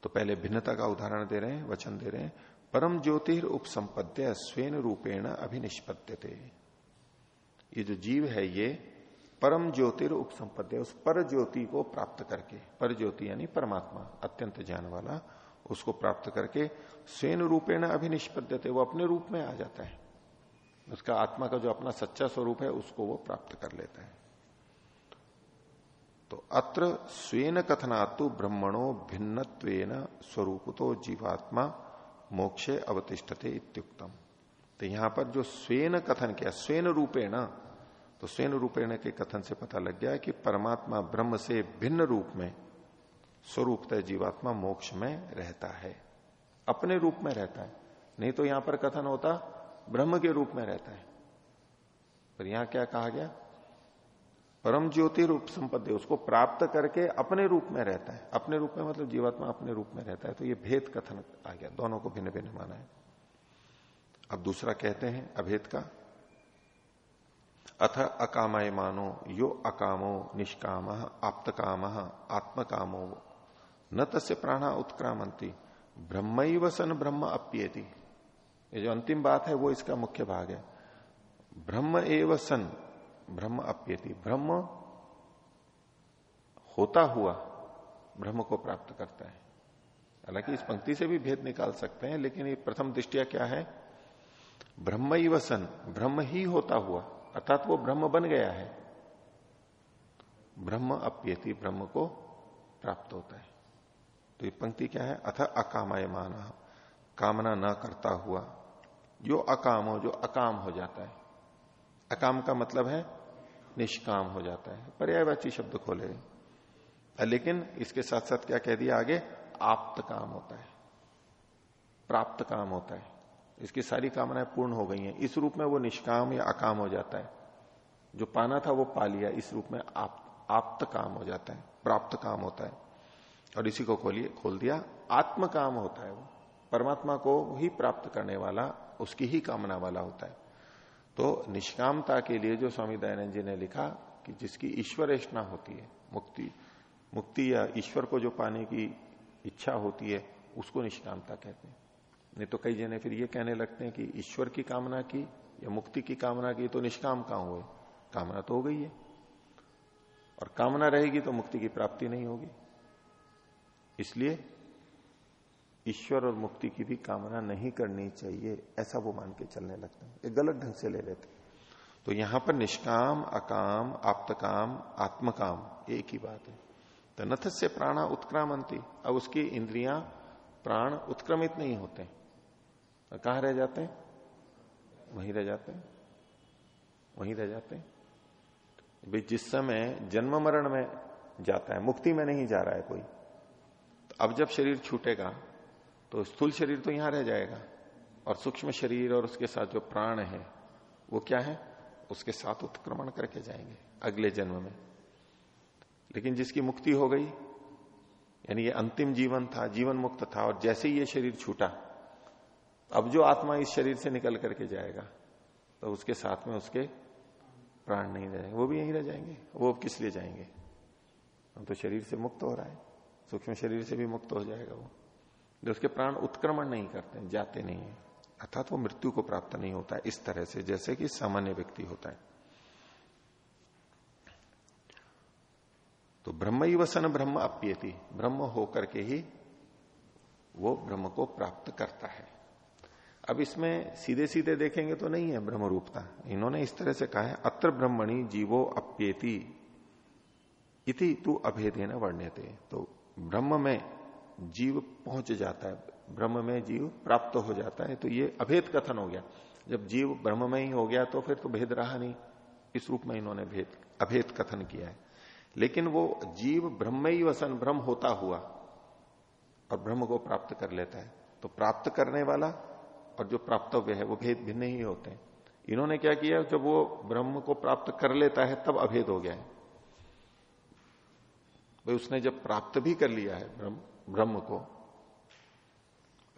S1: तो पहले भिन्नता का उदाहरण दे रहे हैं, वचन दे रहे हैं। परम ज्योतिर उपसंपद्य, स्वेन रूपेण अभिनिष्पत्य ये जो जीव है, ये परम ज्योतिर उपसंपद्य उस पर ज्योति को प्राप्त करके, पर ज्योति यानी परमात्मा, अत्यंत ज्ञान वाला, उसको प्राप्त करके स्वयं रूपेण अभिनिष्पद्य थे वो अपने रूप में आ जाता है। उसका आत्मा का जो अपना सच्चा स्वरूप है, उसको वो प्राप्त कर लेता है। तो अत्र स्वेन कथनातु ब्रह्मणो भिन्न स्वरूप तो जीवात्मा मोक्षे अवतिष्ठते इत्युक्तम। तो यहाँ पर जो स्वेन कथन किया, स्वेन रूपेण तो स्वेन रूपेण के कथन से पता लग गया कि परमात्मा ब्रह्म से भिन्न रूप में, स्वरूपतः जीवात्मा मोक्ष में रहता है। अपने रूप में रहता है। नहीं तो यहाँ पर कथन होता, ब्रह्म के रूप में रहता है। पर यहाँ क्या कहा गया? परम ज्योति रूप संपत्ति उसको प्राप्त करके अपने रूप में रहता है। अपने रूप में मतलब जीवात्मा अपने रूप में रहता है। तो ये भेद कथन आ गया। दोनों को भिन्न भिन्न माना है। अब दूसरा कहते हैं अभेद का। अथ अकामय मानो, यो अकामो निष्काम आप्त काम आत्म कामो न तस्य प्राणा उत्क्रामंती ब्रह्म सन ब्रह्म अप्येति। ये जो अंतिम बात है, वो इसका मुख्य भाग है। ब्रह्म एव सन, ब्रह्म अप्यति। ब्रह्म होता हुआ ब्रह्म को प्राप्त करता है। हालाँकि इस पंक्ति से भी भेद निकाल सकते हैं, लेकिन ये प्रथम दृष्टिया क्या है? ब्रह्म सन, ब्रह्म ही होता हुआ। अर्थात वो ब्रह्म बन गया है। ब्रह्म अप्यति ब्रह्म को प्राप्त होता है। तो ये पंक्ति क्या है? अथ अकामय माना कामना न करता हुआ। जो अकाम हो, जो अकाम हो जाता है। अकाम का मतलब है निष्काम हो जाता है। पर्यायवाची शब्द खोले। लेकिन इसके साथ साथ क्या कह दिया आगे? आप्त काम होता है। प्राप्त काम होता है। इसकी सारी कामनाएँ पूर्ण हो गई हैं। इस रूप में वो निष्काम या अकाम हो जाता है। जो पाना था वो पा लिया। इस रूप में आप, आप्त काम हो जाता है। प्राप्त काम होता है। और इसी को खोलिए खोल दिया। आत्म काम होता है वो। परमात्मा को ही प्राप्त करने वाला उसकी ही कामना वाला होता है। तो निष्कामता के लिए जो स्वामी दयानंद जी ने लिखा कि जिसकी ईश्वर ऐसा होती है मुक्ति मुक्ति या ईश्वर को जो पाने की इच्छा होती है उसको निष्कामता कहते हैं। नहीं तो कई जने फिर ये कहने लगते हैं कि ईश्वर की कामना की या मुक्ति की कामना की तो निष्काम कहाँ हुए? कामना तो हो गई है। और कामना रहेगी तो मुक्ति की प्राप्ति नहीं होगी। इसलिए ईश्वर और मुक्ति की भी कामना नहीं करनी चाहिए, ऐसा वो मान के चलने लगते हैं। एक गलत ढंग से ले लेते तो यहाँ पर निष्काम, अकाम, आप्तकाम, आत्मकाम, एक ही बात है। तो नथ से प्राणा उत्क्रामंती। अब उसकी इंद्रियाँ प्राण उत्क्रमित नहीं होते। तो कहाँ रह जाते हैं? वहीं रह जाते हैं। वहीं रह जाते हैं। भाई, जिस समय जन्म मरण में जाता है, मुक्ति में नहीं जा रहा है कोई तो अब जब शरीर छूटेगा तो स्थूल शरीर तो यहाँ रह जाएगा। और सूक्ष्म शरीर और उसके साथ जो प्राण है, वो क्या है? उसके साथ उत्क्रमण करके जाएँगे अगले जन्म में। लेकिन जिसकी मुक्ति हो गई, यानी ये अंतिम जीवन था, जीवन मुक्त था, और जैसे ही ये शरीर छूटा अब जो आत्मा इस शरीर से निकल करके जाएगा तो उसके साथ में उसके प्राण नहीं रह। वो भी यहीं रह जाएँगे। वो अब किस लिए जाएँगे? हम तो शरीर से मुक्त हो रहा है। सूक्ष्म शरीर से भी मुक्त हो जाएगा वो। जो उसके प्राण उत्क्रमण नहीं करते, जाते नहीं है। अर्थात वो मृत्यु को प्राप्त नहीं होता इस तरह से, जैसे कि सामान्य व्यक्ति होता है। तो ब्रह्म ही वसन ब्रह्म अप्यति। ब्रह्म होकर के ही वो ब्रह्म को प्राप्त करता है। अब इसमें सीधे सीधे देखेंगे तो नहीं है ब्रह्म रूपता इन्होंने इस तरह से कहा है, अत्र ब्रह्मणी जीवो अप्येति। इति तू अभेद ना थे तो ब्रह्म में जीव पहुँच जाता है, ब्रह्म में जीव प्राप्त हो जाता है तो ये अभेद कथन हो गया। जब जीव ब्रह्म में ही हो गया तो फिर तो भेद रहा नहीं। इस रूप में इन्होंने भेद, अभेद कथन किया है। लेकिन वो जीव ब्रह्म ही वसन, ब्रह्म होता हुआ और ब्रह्म को प्राप्त कर लेता है। तो प्राप्त करने वाला और जो प्राप्तव्य है, वो भेद भिन्न ही होते हैं। इन्होंने क्या किया, जब वो ब्रह्म को प्राप्त कर लेता है, तब अभेद हो गया है। भाई, उसने जब प्राप्त भी कर लिया है, ब्रह्म ब्रह्म को,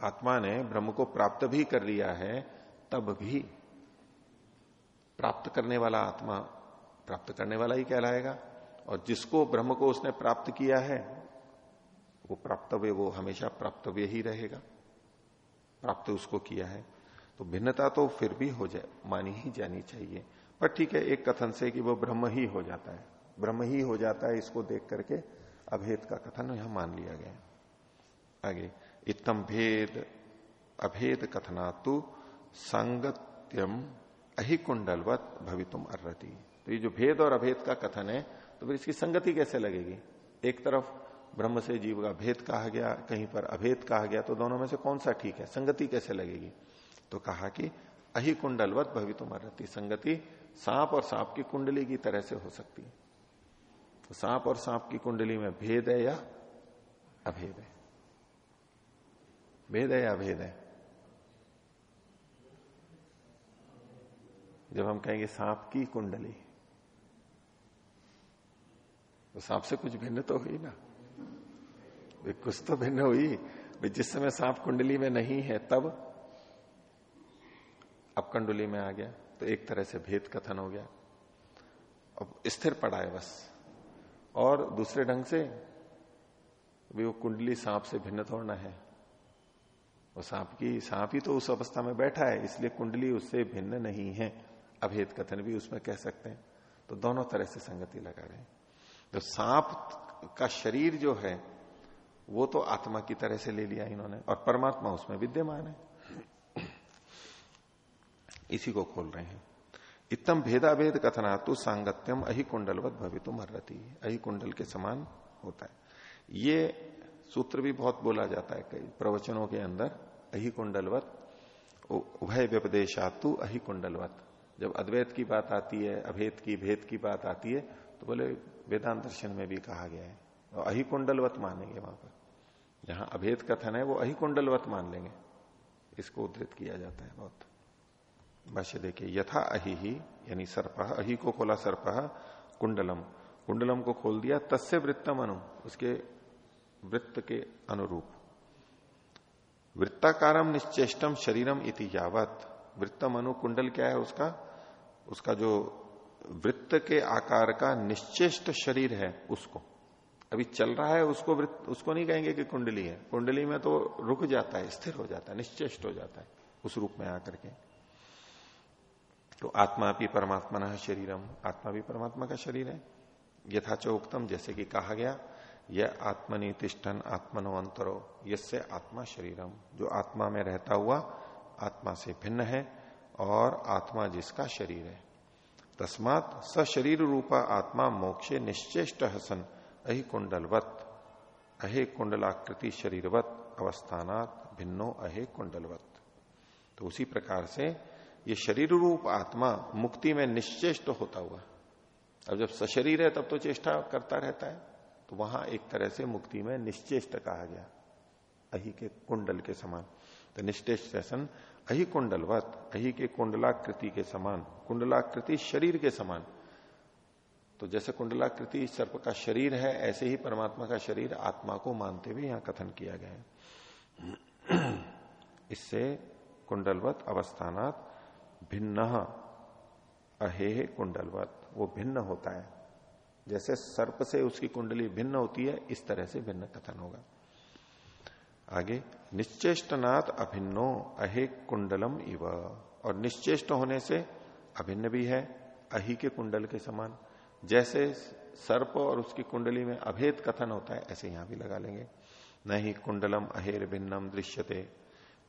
S1: आत्मा ने ब्रह्म को प्राप्त भी कर लिया है, तब भी प्राप्त करने वाला आत्मा प्राप्त करने वाला ही कहलाएगा। और जिसको ब्रह्म को उसने प्राप्त किया है, वो प्राप्तव्य, वो हमेशा प्राप्तव्य ही रहेगा। प्राप्त उसको किया है। तो भिन्नता तो फिर भी हो जाए, मानी ही जानी चाहिए। पर ठीक है, एक कथन से कि वो ब्रह्म ही हो जाता है। ब्रह्म ही हो जाता है, इसको देख करके अभेद का कथन यहाँ मान लिया गया आगे इतम भेद, अभेद कथनातु संगत्यम अहिकुंडलवत भवितुम अर्ती तो ये जो भेद और अभेद का कथन है तो फिर इसकी संगति कैसे लगेगी? एक तरफ़ ब्रह्म से जीव का भेद कहा गया, कहीं पर अभेद कहा गया तो दोनों में से कौन सा ठीक है? संगति कैसे लगेगी? तो कहा कि अहि कुंडलवत भवितुम अर्ती संगति सांप और सांप की कुंडली की तरह से हो सकती है। तो सांप और सांप की कुंडली में भेद है या अभेद है? भेद है या अभेद है? जब हम कहेंगे सांप की कुंडली तो सांप से कुछ भिन्न तो हुई ना? कुछ तो भिन्न हुई जिस समय सांप कुंडली में नहीं है तब, अब कुंडली में आ गया तो एक तरह से भेद कथन हो गया। अब स्थिर पड़ा है बस। और दूसरे ढंग से भी वो कुंडली सांप से भिन्न थोड़ना है। वो सांप की, सांप ही तो उस अवस्था में बैठा है, इसलिए कुंडली उससे भिन्न नहीं है। अभेद कथन भी उसमें कह सकते हैं। तो दोनों तरह से संगति लगा रहे हैं। तो सांप का शरीर जो है वो तो आत्मा की तरह से ले लिया इन्होंने, और परमात्मा उसमें विद्यमान है। इसी को खोल रहे हैं। इतम भेदाभेद कथना तो सांगत्यम अहि कुंडलवत भवितुम हर्रती अहि कुंडल के समान होता है। ये सूत्र भी बहुत बोला जाता है कई प्रवचनों के अंदर, अहि कुंडलवत उभय व्यपदेशातु अहि कुंडलवत। जब अद्वैत की बात आती है, अभेद की, भेद की बात आती है तो बोले वेदांत दर्शन में भी कहा गया है। तो अहि कुंडलवत मानेंगे वहाँ पर। जहाँ अभेद कथन है, वो अहि कुंडलवत मान लेंगे। इसको उद्धृत किया जाता है बहुत। भाष्य देखिए, यथा अहि ही, यानी सर्प, अहि को खोला सर्प, कुंडलम। कुंडलम को खोल दिया, तस्य वृत्तम अनु उसके वृत्त के अनुरूप। वृत्ताकारम निश्चेष्टम शरीरम इति यावत। वृत्तम अनु कुंडल क्या है उसका? उसका जो वृत्त के आकार का निश्चेष्ट शरीर है, उसको। अभी चल रहा है, उसको उसको नहीं कहेंगे कि कुंडली है। कुंडली में तो रुक जाता है, स्थिर हो जाता है, निश्चेष्ट हो जाता है, उस रूप में आकर के। तो आत्मा भी परमात्मा न शरीरम। आत्मा भी परमात्मा का शरीर है। यथाचोक्तम जैसे कि कहा गया यह आत्मनि तिष्ठन आत्मनो अंतरो यसे आत्मा शरीरम। जो आत्मा में रहता हुआ, आत्मा से भिन्न है, और आत्मा जिसका शरीर है। तस्मात स शरीर रूपा आत्मा मोक्षे निश्चेष्ट हसन। अहि कुंडलवत अहे कुंडलाकृति शरीरवत, अवस्थानात भिन्नो अहे कुंडलवत तो उसी प्रकार से ये शरीर रूप आत्मा मुक्ति में निश्चेष्ट होता हुआ। अब जब सशरीर है, तब तो चेष्टा करता रहता है। तो वहाँ एक तरह से मुक्ति में निश्चेष्ट कहा गया। अहि के कुंडल के समान। तो निश्चेष्ट अहि कुंडलवत अहि के कुंडलाकृति के समान कुंडलाकृति शरीर के समान। तो जैसे कुंडलाकृति सर्प का शरीर है, ऐसे ही परमात्मा का शरीर आत्मा को मानते हुए यहाँ कथन किया गया है। इससे कुंडलवत अवस्थानात भिन्न अहे कुंडलवत, वो भिन्न होता है। जैसे सर्प से उसकी कुंडली भिन्न होती है, इस तरह से भिन्न कथन होगा। आगे निश्चेष्टनाथ अभिन्नो, अहे कुंडलम इव। और निश्चेष्ट होने से अभिन्न भी है, अहि के कुंडल के समान। जैसे सर्प और उसकी कुंडली में अभेद कथन होता है, ऐसे यहाँ भी लगा लेंगे। न ही कुंडलम अहेर भिन्नम दृश्यते।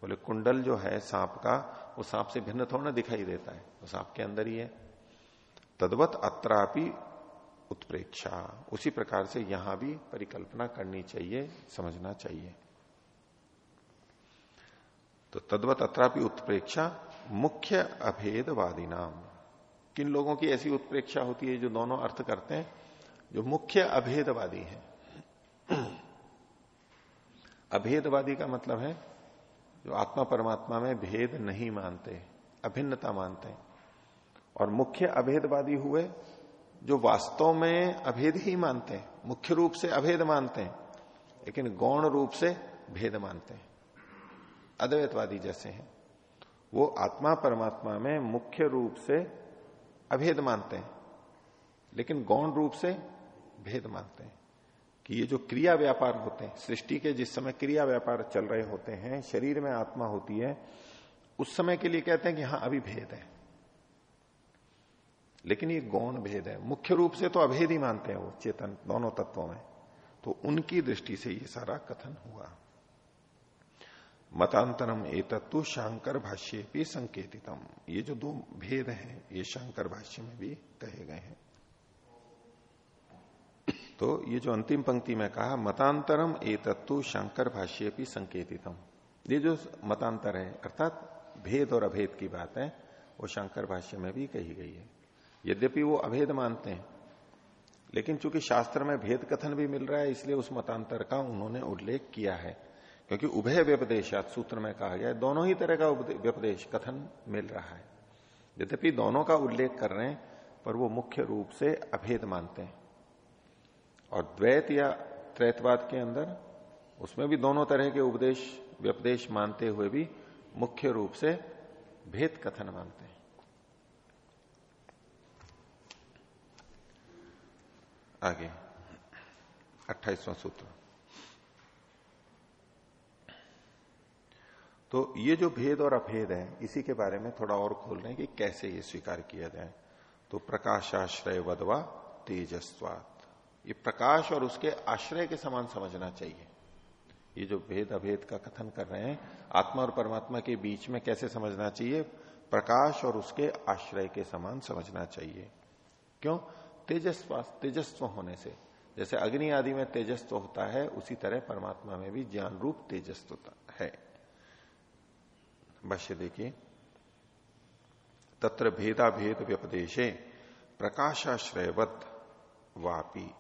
S1: बोले, कुंडल जो है सांप का, वो सांप से भिन्न थोड़ा दिखाई देता है। वो सांप के अंदर ही है। तदवत अत्रापि उत्प्रेक्षा। उसी प्रकार से यहाँ भी परिकल्पना करनी चाहिए, समझना चाहिए। तो तद्वत अत्रापि उत्प्रेक्षा, मुख्य अभेदवादी नाम किन लोगों की ऐसी उत्प्रेक्षा होती है जो दोनों अर्थ करते हैं, जो मुख्य अभेदवादी है। अभेदवादी का मतलब है, जो आत्मा परमात्मा में भेद नहीं मानते, अभिन्नता मानते हैं। और मुख्य अभेदवादी हुए, जो वास्तव में अभेद ही मानते हैं, मुख्य रूप से अभेद मानते हैं, लेकिन गौण रूप से भेद मानते हैं। अद्वैतवादी जैसे हैं। वो आत्मा परमात्मा में मुख्य रूप से अभेद मानते हैं। लेकिन गौण रूप से भेद मानते हैं कि ये जो क्रिया व्यापार होते हैं, सृष्टि के जिस समय क्रिया व्यापार चल रहे होते हैं, शरीर में आत्मा होती है, उस समय के लिए कहते हैं कि हाँ अभी भेद है। लेकिन ये गौण भेद है। मुख्य रूप से तो अभेद ही मानते हैं वो, चेतन, दोनों तत्वों में। तो उनकी दृष्टि से ये सारा कथन हुआ। मतांतरम ए तत्व शांकर भाष्य भी संकेतितम। ये जो दो भेद हैं, ये शंकर भाष्य में भी कहे गए हैं। तो ये जो अंतिम पंक्ति में कहा, मतांतरम ए तत्व शंकर भाष्य भी संकेतितम। ये जो मतांतर है, अर्थात भेद और अभेद की बात है, वो शंकर भाष्य में भी कही गई है। यद्यपि वो अभेद मानते हैं, लेकिन चूँकि शास्त्र में भेद कथन भी मिल रहा है, इसलिए उस मतांतर का उन्होंने उल्लेख किया है। क्योंकि उभय व्यपदेशात सूत्र में कहा गया है, दोनों ही तरह का व्यपदेश कथन मिल रहा है। यद्यपि दोनों का उल्लेख कर रहे हैं, पर वो मुख्य रूप से अभेद मानते हैं। और द्वैत या त्रैतवाद के अंदर, उसमें भी दोनों तरह के उपदेश, व्यपदेश मानते हुए भी मुख्य रूप से भेद कथन मानते हैं। आगे, अट्ठाईसवां सूत्र। तो ये जो भेद और अभेद है, इसी के बारे में थोड़ा और खोल रहे हैं कि कैसे ये स्वीकार किया जाए। तो प्रकाशाश्रय वधवा तेजस्वात। ये प्रकाश और उसके आश्रय के समान समझना चाहिए। ये जो भेद अभेद का कथन कर रहे हैं, आत्मा और परमात्मा के बीच में कैसे समझना चाहिए? प्रकाश और उसके आश्रय के समान समझना चाहिए। क्यों? तेजस्व तेजस्व होने से। जैसे अग्नि आदि में तेजस्व होता है, उसी तरह परमात्मा में भी ज्ञान रूप तेजस्व है। भाष्य देखिए तत्र भेदा भेद व्यपदेशे प्रकाशाश्रयवत वापी।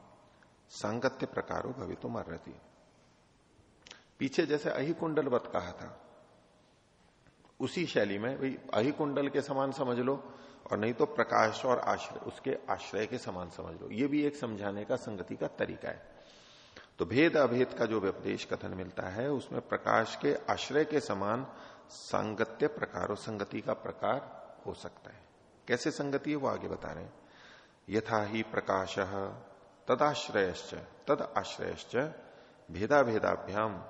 S1: सांगत्य प्रकारो भवितुम अर्ति पीछे जैसे अहिकुंडलवत कहा था, उसी शैली में भाई अहिकुंडल के समान समझ लो और नहीं तो प्रकाश और आश्रय, उसके आश्रय के समान समझ लो। ये भी एक समझाने का संगति का तरीका है। तो भेद अभेद का जो व्यपदेश कथन मिलता है, उसमें प्रकाश के आश्रय के समान सांगत्य प्रकारो, संगति का प्रकार हो सकता है। कैसे संगति है वो आगे बता रहे यथा ही प्रकाश, तदाश्रयश्च, तद आश्रयश्च भेदा भेदाभ्याम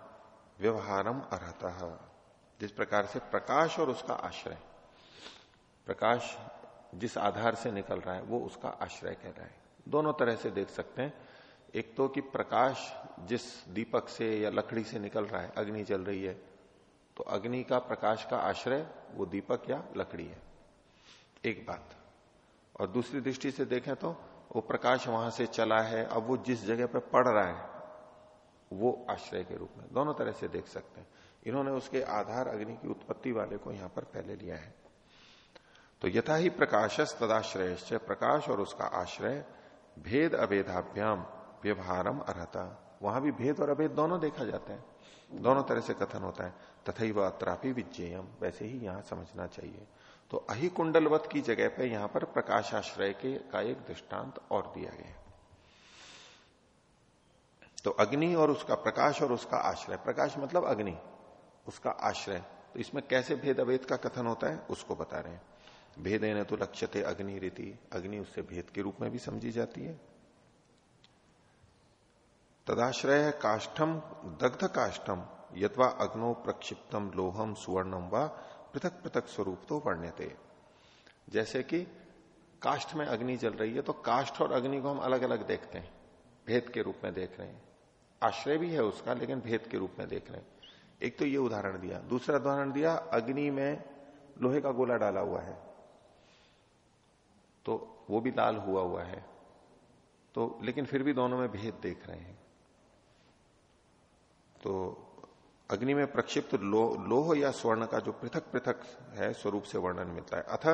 S1: व्यवहारम अर्ता जिस प्रकार से प्रकाश और उसका आश्रय। प्रकाश जिस आधार से निकल रहा है, वो उसका आश्रय कह रहा है। दोनों तरह से देख सकते हैं। एक तो कि प्रकाश जिस दीपक से या लकड़ी से निकल रहा है, अग्नि जल रही है तो अग्नि का प्रकाश का आश्रय, वो दीपक या लकड़ी है। एक बात। और दूसरी दृष्टि से देखें तो वो प्रकाश वहाँ से चला है, अब वो जिस जगह पर पड़ रहा है, वो आश्रय के रूप में। दोनों तरह से देख सकते हैं। इन्होंने उसके आधार अग्नि की उत्पत्ति वाले को यहाँ पर पहले लिया है। तो यथा ही प्रकाशस तदाश्रय प्रकाश और उसका आश्रय, भेद अभेदाभ्याम, व्यवहारम अर्ता वहाँ भी भेद और अभेद दोनों देखा जाते हैं। दोनों तरह से कथन होता है। तथा वह अत्रापि विज्ञेयम, वैसे ही यहाँ समझना चाहिए। तो अहि कुंडलवत की जगह पर यहाँ पर प्रकाशाश्रय के, का एक दृष्टांत और दिया गया तो अग्नि और उसका प्रकाश और उसका आश्रय। प्रकाश मतलब अग्नि, उसका आश्रय। तो इसमें कैसे भेद अभेद का कथन होता है, उसको बता रहे हैं। भेद न तो लक्ष्यते अग्नि रीति अग्नि उससे भेद के रूप में भी समझी जाती है। तदाश्रय काष्ठम दग्ध काष्ठम यथवा अग्नो प्रक्षिप्तम लोहम सुवर्णम व पृथक पृथक स्वरूप तो वर्ण्यते। जैसे कि काष्ठ में अग्नि जल रही है तो काष्ठ और अग्नि को हम अलग अलग देखते हैं। भेद के रूप में देख रहे हैं। आश्रय भी है उसका, लेकिन भेद के रूप में देख रहे हैं। एक तो ये उदाहरण दिया। दूसरा उदाहरण दिया, अग्नि में लोहे का गोला डाला हुआ है। तो वो भी लाल हुआ हुआ है। तो लेकिन फिर भी दोनों में भेद देख रहे हैं। तो अग्नि में प्रक्षिप्त लो, लोह या स्वर्ण का जो पृथक पृथक है स्वरूप से वर्णन मिलता है। अथ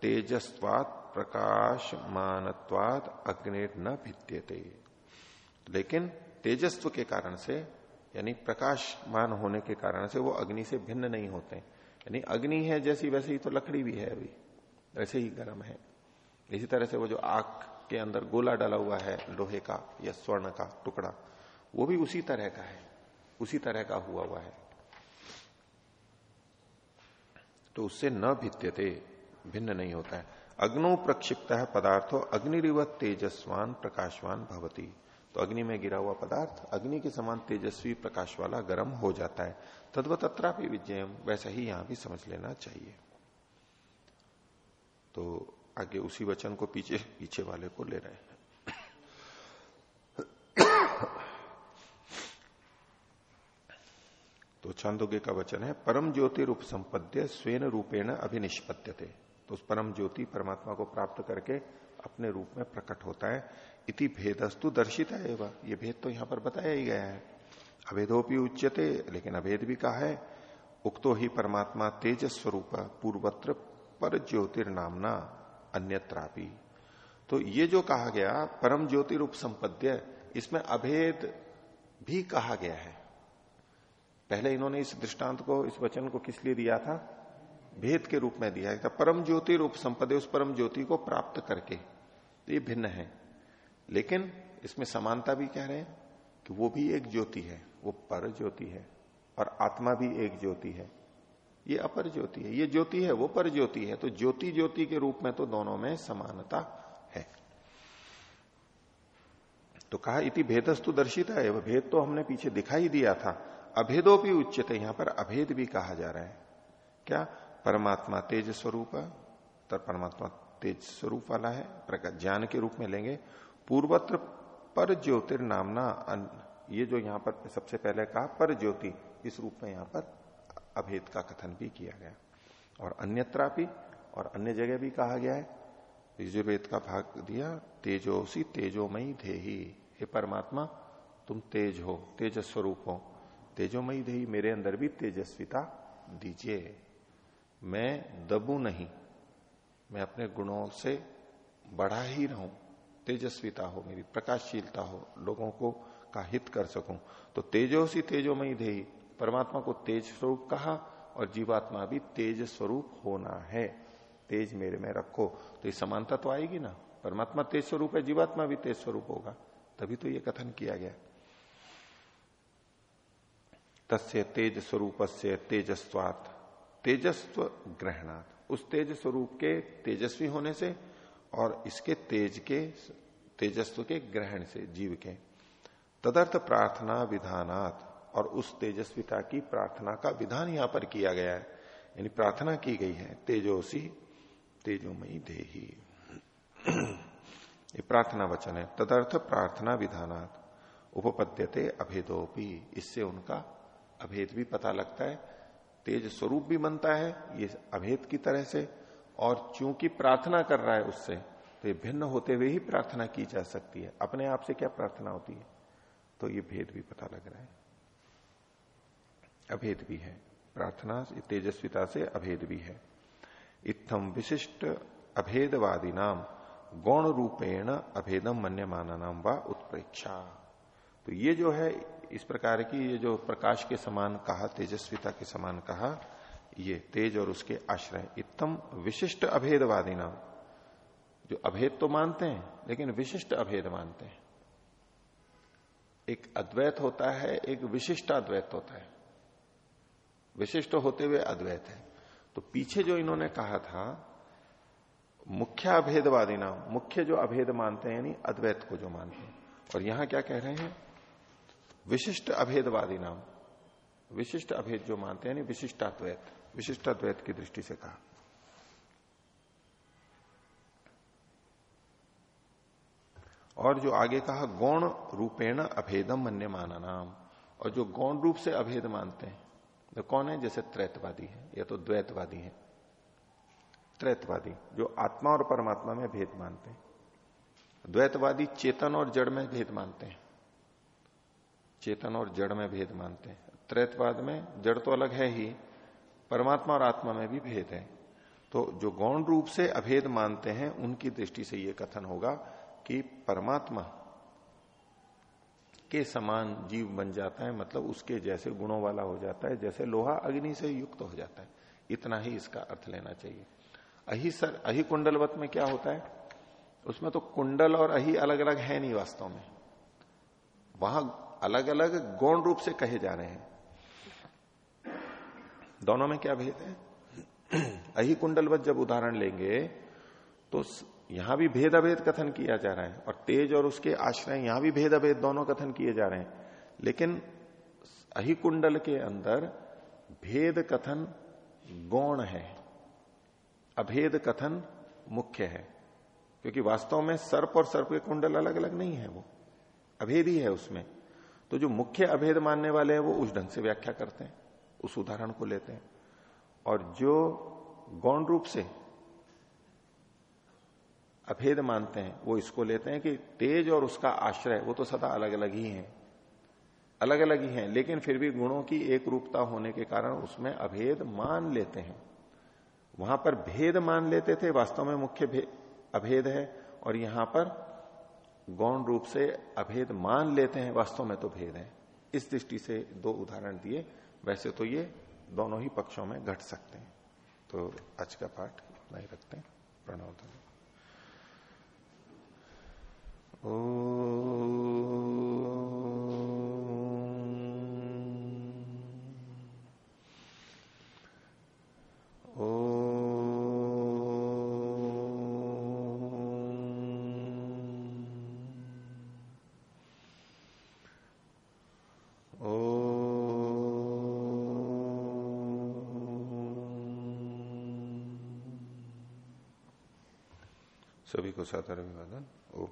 S1: तेजस्वात प्रकाश मानत्वाद अग्नि न भित्यते लेकिन तेजस्व के कारण से यानी प्रकाशमान होने के कारण से वो अग्नि से भिन्न नहीं होते यानी अग्नि है जैसी वैसे ही तो लकड़ी भी है अभी वैसे ही गर्म है। इसी तरह से वो जो आग के अंदर गोला डाला हुआ है लोहे का या स्वर्ण का टुकड़ा वो भी उसी तरह का है। उसी तरह का हुआ हुआ है। तो उससे न भित्यते, भिन्न नहीं होता है। अग्नो प्रक्षिप्त है पदार्थो अग्निवत तेजस्वान प्रकाशवान भवती। तो अग्नि में गिरा हुआ पदार्थ, अग्नि के समान तेजस्वी प्रकाश वाला गर्म हो जाता है। तत्व तत्रा भी विजयम वैसा ही यहाँ भी समझ लेना चाहिए। तो आगे उसी वचन को पीछे पीछे वाले को ले रहे हैं। तो छांदोग्य का वचन है, परम ज्योति रूप संपद्य, स्वेन रूपेण अभिनिष्पत्य थे तो उस परम ज्योति परमात्मा को प्राप्त करके अपने रूप में प्रकट होता है। इति भेदस्तु दर्शित है वह ये भेद तो यहाँ पर बताया ही गया है। अभेदोपि उच्यते, लेकिन अभेद भी कहा है। उक्तो ही परमात्मा तेज स्वरूप पूर्वत्र पर ज्योतिर्नामना अन्यत्रापि। तो ये जो कहा गया, परम ज्योति रूप संपद्य, इसमें अभेद भी कहा गया है। पहले इन्होंने इस दृष्टांत को, इस वचन को किस लिए दिया था? भेद के रूप में दिया। था परम ज्योति रूप संपदे उस परम ज्योति को प्राप्त करके। तो ये भिन्न है। लेकिन इसमें समानता भी कह रहे हैं कि वो भी एक ज्योति है। वो पर ज्योति है और आत्मा भी एक ज्योति है। ये अपर ज्योति है। ये ज्योति है, वो पर ज्योति है। तो ज्योति ज्योति के रूप में तो दोनों में समानता है। तो कहा, इति भेदस्तु दर्शिता है वह भेद तो हमने पीछे दिखाई दिया था। अभेदो भी उच्चते यहाँ पर अभेद भी कहा जा रहा है। क्या? परमात्मा तेज स्वरूप, तर परमात्मा तेज स्वरूप वाला है ज्ञान के रूप में लेंगे। पूर्वत्र पर ज्योतिर्नामना ये जो यहाँ पर सबसे पहले कहा, पर ज्योति, इस रूप में यहाँ पर अभेद का कथन भी किया गया। और अन्यत्रा भी, और अन्य जगह भी कहा गया है। यजुर्वेद का भाग दिया, तेजोसी तेजोमयी धेही, हे परमात्मा, तुम तेज हो, तेज स्वरूप हो। तेजोमयी देही मेरे अंदर भी तेजस्विता दीजिए। मैं दबू नहीं। मैं अपने गुणों से बढ़ा ही रहूँ। तेजस्विता हो मेरी, प्रकाशशीलता हो, लोगों को का हित कर सकूँ। तो तेजोसी तेजोमयी देही परमात्मा को तेज स्वरूप कहा और जीवात्मा भी तेज स्वरूप होना है। तेज मेरे में रखो। तो ये समानता तो आएगी ना? परमात्मा तेज स्वरूप है, जीवात्मा भी तेज स्वरूप होगा। तभी तो ये कथन किया गया। तस्य तेज स्वरूप से तेजस्वात। तेजस्व ग्रहणात्। उस तेज स्वरूप के तेजस्वी होने से और इसके तेज के, तेजस्व के ग्रहण से, जीव के। तदर्थ प्रार्थना विधानात और उस तेजस्विता की प्रार्थना का विधान यहाँ पर किया गया है। यानी प्रार्थना की गई है, तेजोसी, तेजोमयी ये प्रार्थना वचन है। तदर्थ प्रार्थना विधानात। उपपद्यते अभेदोपी। इससे उनका अभेद भी पता लगता है, तेज स्वरूप भी बनता है, ये अभेद की तरह से, और चूँकि प्रार्थना कर रहा है उससे तो ये भिन्न होते हुए ही प्रार्थना की जा सकती है। अपने आप से क्या प्रार्थना होती है? तो ये भेद भी पता लग रहा है। अभेद भी है। प्रार्थना तेजस्विता से अभेद भी है। इतम विशिष्ट अभेदवादी नाम गौण रूपेण अभेदम मन्य माना नाम व उत्प्रेक्षा। तो ये जो है इस प्रकार की ये जो प्रकाश के समान कहा, तेजस्विता के समान कहा, ये तेज और उसके आश्रय इतम विशिष्ट अभेदवादी नाम। जो अभेद तो मानते हैं, लेकिन विशिष्ट अभेद मानते हैं। एक अद्वैत होता है, एक विशिष्ट अद्वैत होता है। विशिष्ट होते हुए अद्वैत है। तो पीछे जो इन्होंने कहा था, मुख्य अभेदवादी नाम, मुख्य जो अभेद मानते हैं, यानी अद्वैत को जो मानते हैं। और यहाँ क्या कह रहे हैं? विशिष्ट अभेदवादी नाम। विशिष्ट अभेद जो मानते हैं विशिष्टाद्वैत विशिष्टाद्वैत की दृष्टि से कहा। और जो आगे कहा, गौण रूपेण अभेदम मन्य माना नाम। और जो गौण रूप से अभेद मानते हैं तो कौन है? जैसे त्रैतवादी है, या तो द्वैतवादी है। त्रैतवादी, जो आत्मा और परमात्मा में भेद मानते हैं। द्वैतवादी चेतन और जड़ में भेद मानते हैं। चेतन और जड़ में भेद मानते हैं। त्रैतवाद में जड़ तो अलग है ही, परमात्मा और आत्मा में भी भेद है। तो जो गौण रूप से अभेद मानते हैं, उनकी दृष्टि से यह कथन होगा कि परमात्मा के समान जीव बन जाता है मतलब उसके जैसे गुणों वाला हो जाता है, जैसे लोहा अग्नि से युक्त हो जाता है। इतना ही इसका अर्थ लेना चाहिए। अही सर, अही कुंडलवत में क्या होता है? उसमें तो कुंडल और अही अलग अलग है नहीं वास्तव में। वहाँ अलग अलग गौण रूप से कहे जा रहे हैं। दोनों में क्या भेद है? अही कुंडलवत जब उदाहरण लेंगे तो यहाँ भी भेद अभेद कथन किया जा रहा है, और तेज और उसके आश्रय, यहाँ भी भेद अभेद दोनों कथन किए जा रहे हैं। लेकिन अही कुंडल के अंदर भेद कथन गौण है, अभेद कथन मुख्य है, क्योंकि वास्तव में सर्प और सर्प के कुंडल अलग अलग नहीं है वो, अभेद ही है उसमें। तो जो मुख्य अभेद मानने वाले हैं, वो उस ढंग से व्याख्या करते हैं, उस उदाहरण को लेते हैं। और जो गौण रूप से अभेद मानते हैं, वो इसको लेते हैं कि तेज और उसका आश्रय, वो तो सदा अलग अलग ही है। अलग अलग ही है, लेकिन फिर भी गुणों की एक रूपता होने के कारण उसमें अभेद मान लेते हैं। वहाँ पर भेद मान लेते थे, वास्तव में मुख्य अभेद है, और यहाँ पर गौण रूप से अभेद मान लेते हैं, वास्तव में तो भेद है। इस दृष्टि से दो उदाहरण दिए। वैसे तो ये दोनों ही पक्षों में घट सकते हैं। तो आज का पाठ नहीं रखते हैं। प्रणव ओ को साधारण अभिवादन ओम